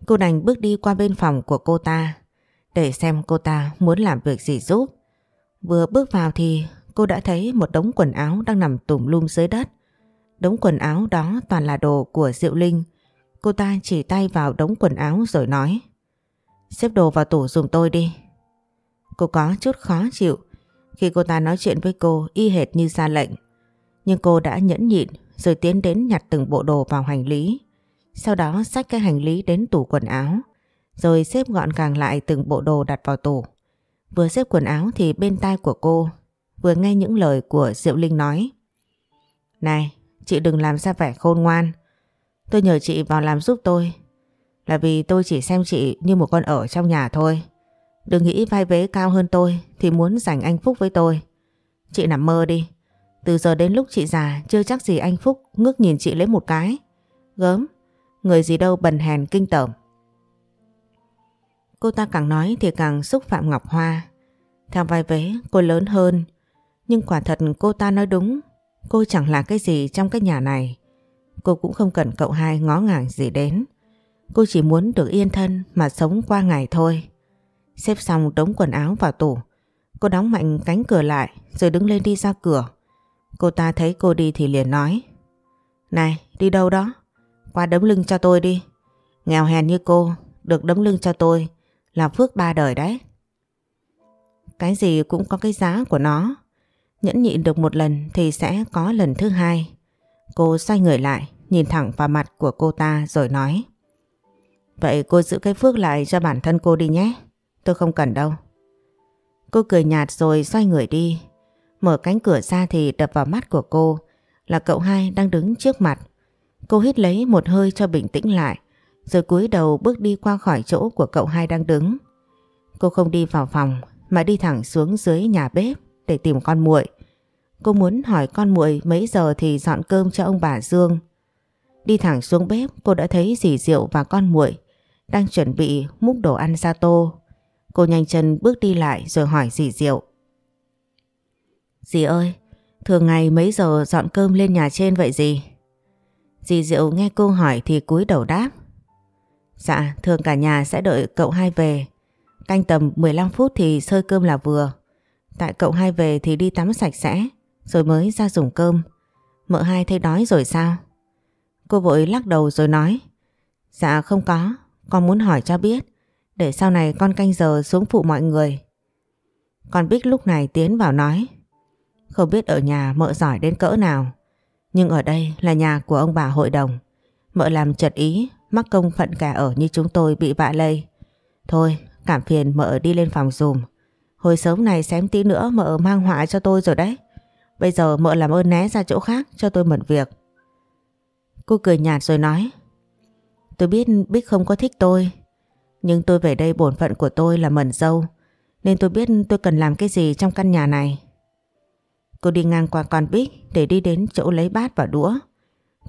Cô đành bước đi qua bên phòng của cô ta Để xem cô ta muốn làm việc gì giúp Vừa bước vào thì cô đã thấy một đống quần áo đang nằm tùm lum dưới đất Đống quần áo đó toàn là đồ của Diệu Linh. Cô ta chỉ tay vào đống quần áo rồi nói, Xếp đồ vào tủ dùng tôi đi. Cô có chút khó chịu Khi cô ta nói chuyện với cô y hệt như ra lệnh. Nhưng cô đã nhẫn nhịn Rồi tiến đến nhặt từng bộ đồ vào hành lý. Sau đó xách cái hành lý đến tủ quần áo, Rồi xếp gọn gàng lại từng bộ đồ đặt vào tủ. Vừa xếp quần áo thì bên tai của cô Vừa nghe những lời của Diệu Linh nói, Này chị đừng làm ra vẻ khôn ngoan Tôi nhờ chị vào làm giúp tôi là vì tôi chỉ xem chị như một con ở trong nhà thôi. Đừng nghĩ vai vế cao hơn tôi thì muốn giành anh Phúc với tôi. Chị nằm mơ đi. Từ giờ đến lúc chị già chưa chắc gì anh Phúc ngước nhìn chị lấy một cái. Gớm, người gì đâu bần hèn kinh tởm. Cô ta càng nói thì càng xúc phạm Ngọc Hoa. Theo vai vế cô lớn hơn. Nhưng quả thật cô ta nói đúng. Cô chẳng là cái gì trong cái nhà này. Cô cũng không cần cậu hai ngó ngàng gì đến. Cô chỉ muốn được yên thân mà sống qua ngày thôi. Xếp xong đống quần áo vào tủ. Cô đóng mạnh cánh cửa lại rồi đứng lên đi ra cửa. Cô ta thấy cô đi thì liền nói. Này, đi đâu đó? Qua đấm lưng cho tôi đi. Nghèo hèn như cô, được đấm lưng cho tôi là phước ba đời đấy. Cái gì cũng có cái giá của nó. Nhẫn nhịn được một lần thì sẽ có lần thứ hai. Cô xoay người lại, nhìn thẳng vào mặt của cô ta rồi nói. Vậy cô giữ cái phước lại cho bản thân cô đi nhé. Tôi không cần đâu. Cô cười nhạt rồi xoay người đi. Mở cánh cửa ra thì đập vào mắt của cô là cậu hai đang đứng trước mặt. Cô hít lấy một hơi cho bình tĩnh lại rồi cúi đầu bước đi qua khỏi chỗ của cậu hai đang đứng. Cô không đi vào phòng mà đi thẳng xuống dưới nhà bếp để tìm con muội. Cô muốn hỏi con muội mấy giờ thì dọn cơm cho ông bà Dương. Đi thẳng xuống bếp cô đã thấy dì Diệu và con muội đang chuẩn bị múc đồ ăn ra tô. Cô nhanh chân bước đi lại rồi hỏi dì Diệu. Dì ơi, thường ngày mấy giờ dọn cơm lên nhà trên vậy dì? Dì Diệu nghe cô hỏi thì cúi đầu đáp. Dạ, thường cả nhà sẽ đợi cậu hai về. Canh tầm 15 phút thì sơi cơm là vừa. Tại cậu hai về thì đi tắm sạch sẽ, rồi mới ra dùng cơm. Mợ hai thấy đói rồi sao? Cô vội lắc đầu rồi nói. Dạ không có, con muốn hỏi cho biết Để sau này con canh giờ xuống phụ mọi người Con Bích lúc này tiến vào nói Không biết ở nhà mợ giỏi đến cỡ nào Nhưng ở đây là nhà của ông bà hội đồng Mợ làm chật ý Mắc công phận cả ở như chúng tôi bị vạ lây Thôi cảm phiền mợ đi lên phòng dùm Hồi sớm này xém tí nữa mợ mang họa cho tôi rồi đấy Bây giờ mợ làm ơn né ra chỗ khác, cho tôi mẩn việc. Cô cười nhạt rồi nói, Tôi biết Bích không có thích tôi, Nhưng tôi về đây bổn phận của tôi là mẩn dâu, Nên tôi biết tôi cần làm cái gì trong căn nhà này. Cô đi ngang qua con Bích để đi đến chỗ lấy bát và đũa.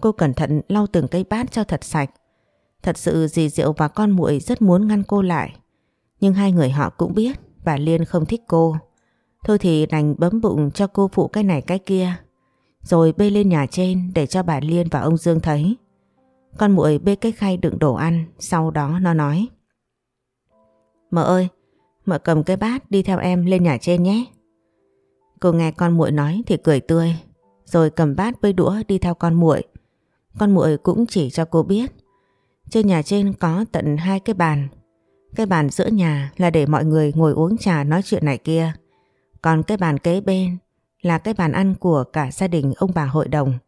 Cô cẩn thận lau từng cây bát cho thật sạch. Thật sự dì Diệu và con muội rất muốn ngăn cô lại, Nhưng hai người họ cũng biết và Liên không thích cô. Thôi thì đành bấm bụng cho cô phụ cái này cái kia Rồi bê lên nhà trên để cho bà Liên và ông Dương thấy con muội bê cái khay đựng đồ ăn, sau đó nó nói. Mợ ơi, mợ cầm cái bát đi theo em lên nhà trên nhé. Cô nghe con muội nói thì cười tươi, rồi cầm bát với đũa đi theo con muội. Con muội cũng chỉ cho cô biết, trên nhà trên có tận hai cái bàn. Cái bàn giữa nhà là để mọi người ngồi uống trà nói chuyện này kia. Còn cái bàn kế bên là cái bàn ăn của cả gia đình ông bà hội đồng.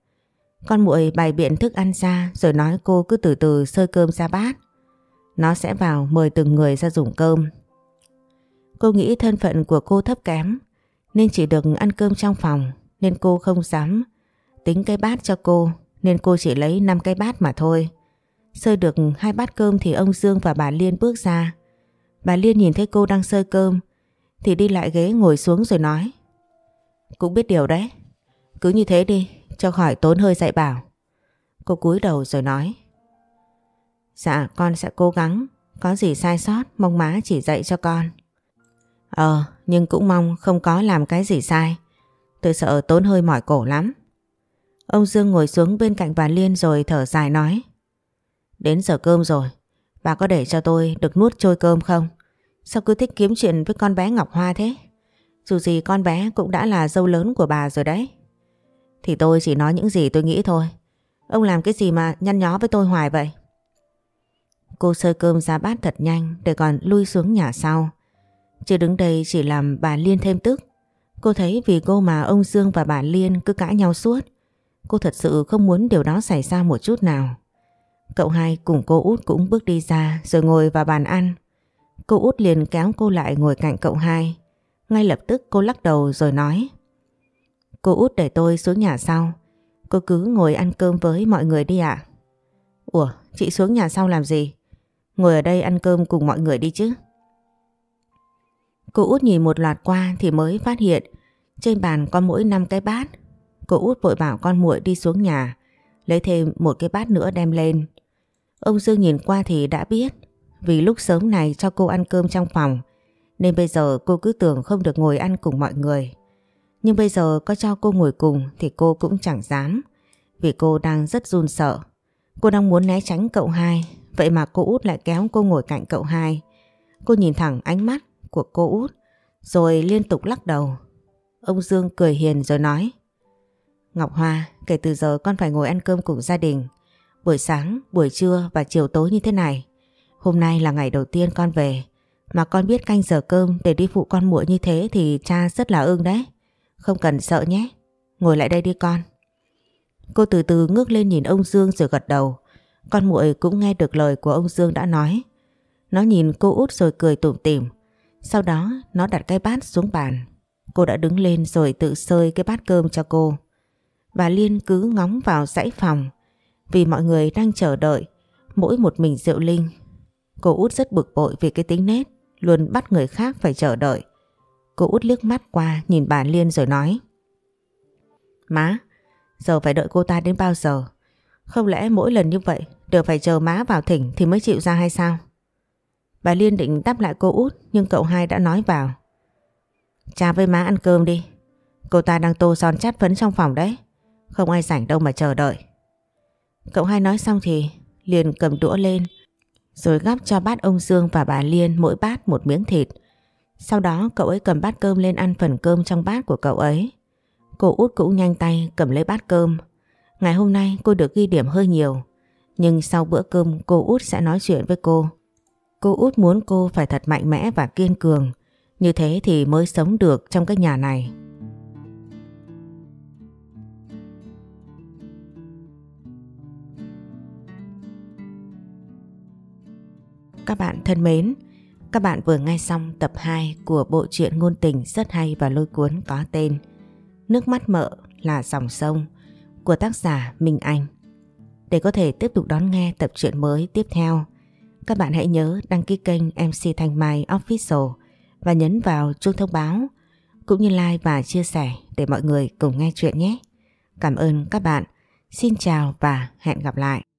Con muội bày biện thức ăn ra rồi nói cô cứ từ từ sơi cơm ra bát. Nó sẽ vào mời từng người ra dùng cơm. Cô nghĩ thân phận của cô thấp kém, nên chỉ được ăn cơm trong phòng, nên cô không dám tính cái bát cho cô, nên cô chỉ lấy 5 cái bát mà thôi. Sơi được hai bát cơm thì ông Dương và bà Liên bước ra. Bà Liên nhìn thấy cô đang sơi cơm thì đi lại ghế ngồi xuống rồi nói cũng biết điều đấy. Cứ như thế đi, cho khỏi tốn hơi dạy bảo. Cô cúi đầu rồi nói. Dạ con sẽ cố gắng, có gì sai sót mong má chỉ dạy cho con. Ờ, nhưng cũng mong không có làm cái gì sai. Tôi sợ tốn hơi mỏi cổ lắm. Ông Dương ngồi xuống bên cạnh bà Liên rồi thở dài nói. Đến giờ cơm rồi, bà có để cho tôi được nuốt trôi cơm không? Sao cứ thích kiếm chuyện với con bé Ngọc Hoa thế? Dù gì con bé cũng đã là dâu lớn của bà rồi đấy. Thì tôi chỉ nói những gì tôi nghĩ thôi. Ông làm cái gì mà nhăn nhó với tôi hoài vậy? Cô sơi cơm ra bát thật nhanh để còn lui xuống nhà sau. Chứ đứng đây chỉ làm bà Liên thêm tức. Cô thấy vì cô mà ông Dương và bà Liên cứ cãi nhau suốt. Cô thật sự không muốn điều đó xảy ra một chút nào. Cậu hai cùng cô út cũng bước đi ra rồi ngồi vào bàn ăn. Cô út liền kéo cô lại ngồi cạnh cậu hai. Ngay lập tức cô lắc đầu rồi nói. Cô út để tôi xuống nhà sau. Cô cứ ngồi ăn cơm với mọi người đi ạ. Ủa, chị xuống nhà sau làm gì? Ngồi ở đây ăn cơm cùng mọi người đi chứ. Cô út nhìn một loạt qua thì mới phát hiện trên bàn có mỗi 5 cái bát. Cô út vội bảo con muội đi xuống nhà lấy thêm một cái bát nữa đem lên. Ông Dương nhìn qua thì đã biết vì lúc sớm này cho cô ăn cơm trong phòng nên bây giờ cô cứ tưởng không được ngồi ăn cùng mọi người. Nhưng bây giờ có cho cô ngồi cùng thì cô cũng chẳng dám vì cô đang rất run sợ. Cô đang muốn né tránh cậu hai vậy mà cô út lại kéo cô ngồi cạnh cậu hai. Cô nhìn thẳng ánh mắt của cô út rồi liên tục lắc đầu. Ông Dương cười hiền rồi nói Ngọc Hoa, kể từ giờ con phải ngồi ăn cơm cùng gia đình. Buổi sáng, buổi trưa và chiều tối như thế này. Hôm nay là ngày đầu tiên con về. Mà con biết canh giờ cơm để đi phụ con muội như thế thì cha rất là ưng đấy. Không cần sợ nhé. Ngồi lại đây đi con. Cô từ từ ngước lên nhìn ông Dương rồi gật đầu. Con muội cũng nghe được lời của ông Dương đã nói. Nó nhìn cô út rồi cười tủm tỉm. Sau đó, nó đặt cái bát xuống bàn. Cô đã đứng lên rồi tự sơi cái bát cơm cho cô. Bà Liên cứ ngóng vào dãy phòng vì mọi người đang chờ đợi, mỗi một mình Diệu Linh. Cô út rất bực bội vì cái tính nết luôn bắt người khác phải chờ đợi. Cô út liếc mắt qua nhìn bà Liên rồi nói Má, giờ phải đợi cô ta đến bao giờ? Không lẽ mỗi lần như vậy đều phải chờ má vào thỉnh thì mới chịu ra hay sao? Bà Liên định đáp lại cô út nhưng cậu hai đã nói vào. Cha với má ăn cơm đi. Cô ta đang tô son chát phấn trong phòng đấy. Không ai rảnh đâu mà chờ đợi. Cậu hai nói xong thì liền cầm đũa lên rồi gắp cho bát ông Dương và bà Liên mỗi bát một miếng thịt. Sau đó, cậu ấy cầm bát cơm lên ăn phần cơm trong bát của cậu ấy. Cô út cũng nhanh tay cầm lấy bát cơm. Ngày hôm nay, cô được ghi điểm hơi nhiều. Nhưng sau bữa cơm, cô út sẽ nói chuyện với cô. Cô út muốn cô phải thật mạnh mẽ và kiên cường. Như thế thì mới sống được trong cái nhà này. Các bạn thân mến, các bạn vừa nghe xong tập 2 của bộ truyện ngôn tình rất hay và lôi cuốn có tên Nước mắt mợ là dòng sông của tác giả Minh Anh. Để có thể tiếp tục đón nghe tập truyện mới tiếp theo, các bạn hãy nhớ đăng ký kênh MC Thanh Mai Official và nhấn vào chuông thông báo cũng như like và chia sẻ để mọi người cùng nghe chuyện nhé. Cảm ơn các bạn. Xin chào và hẹn gặp lại.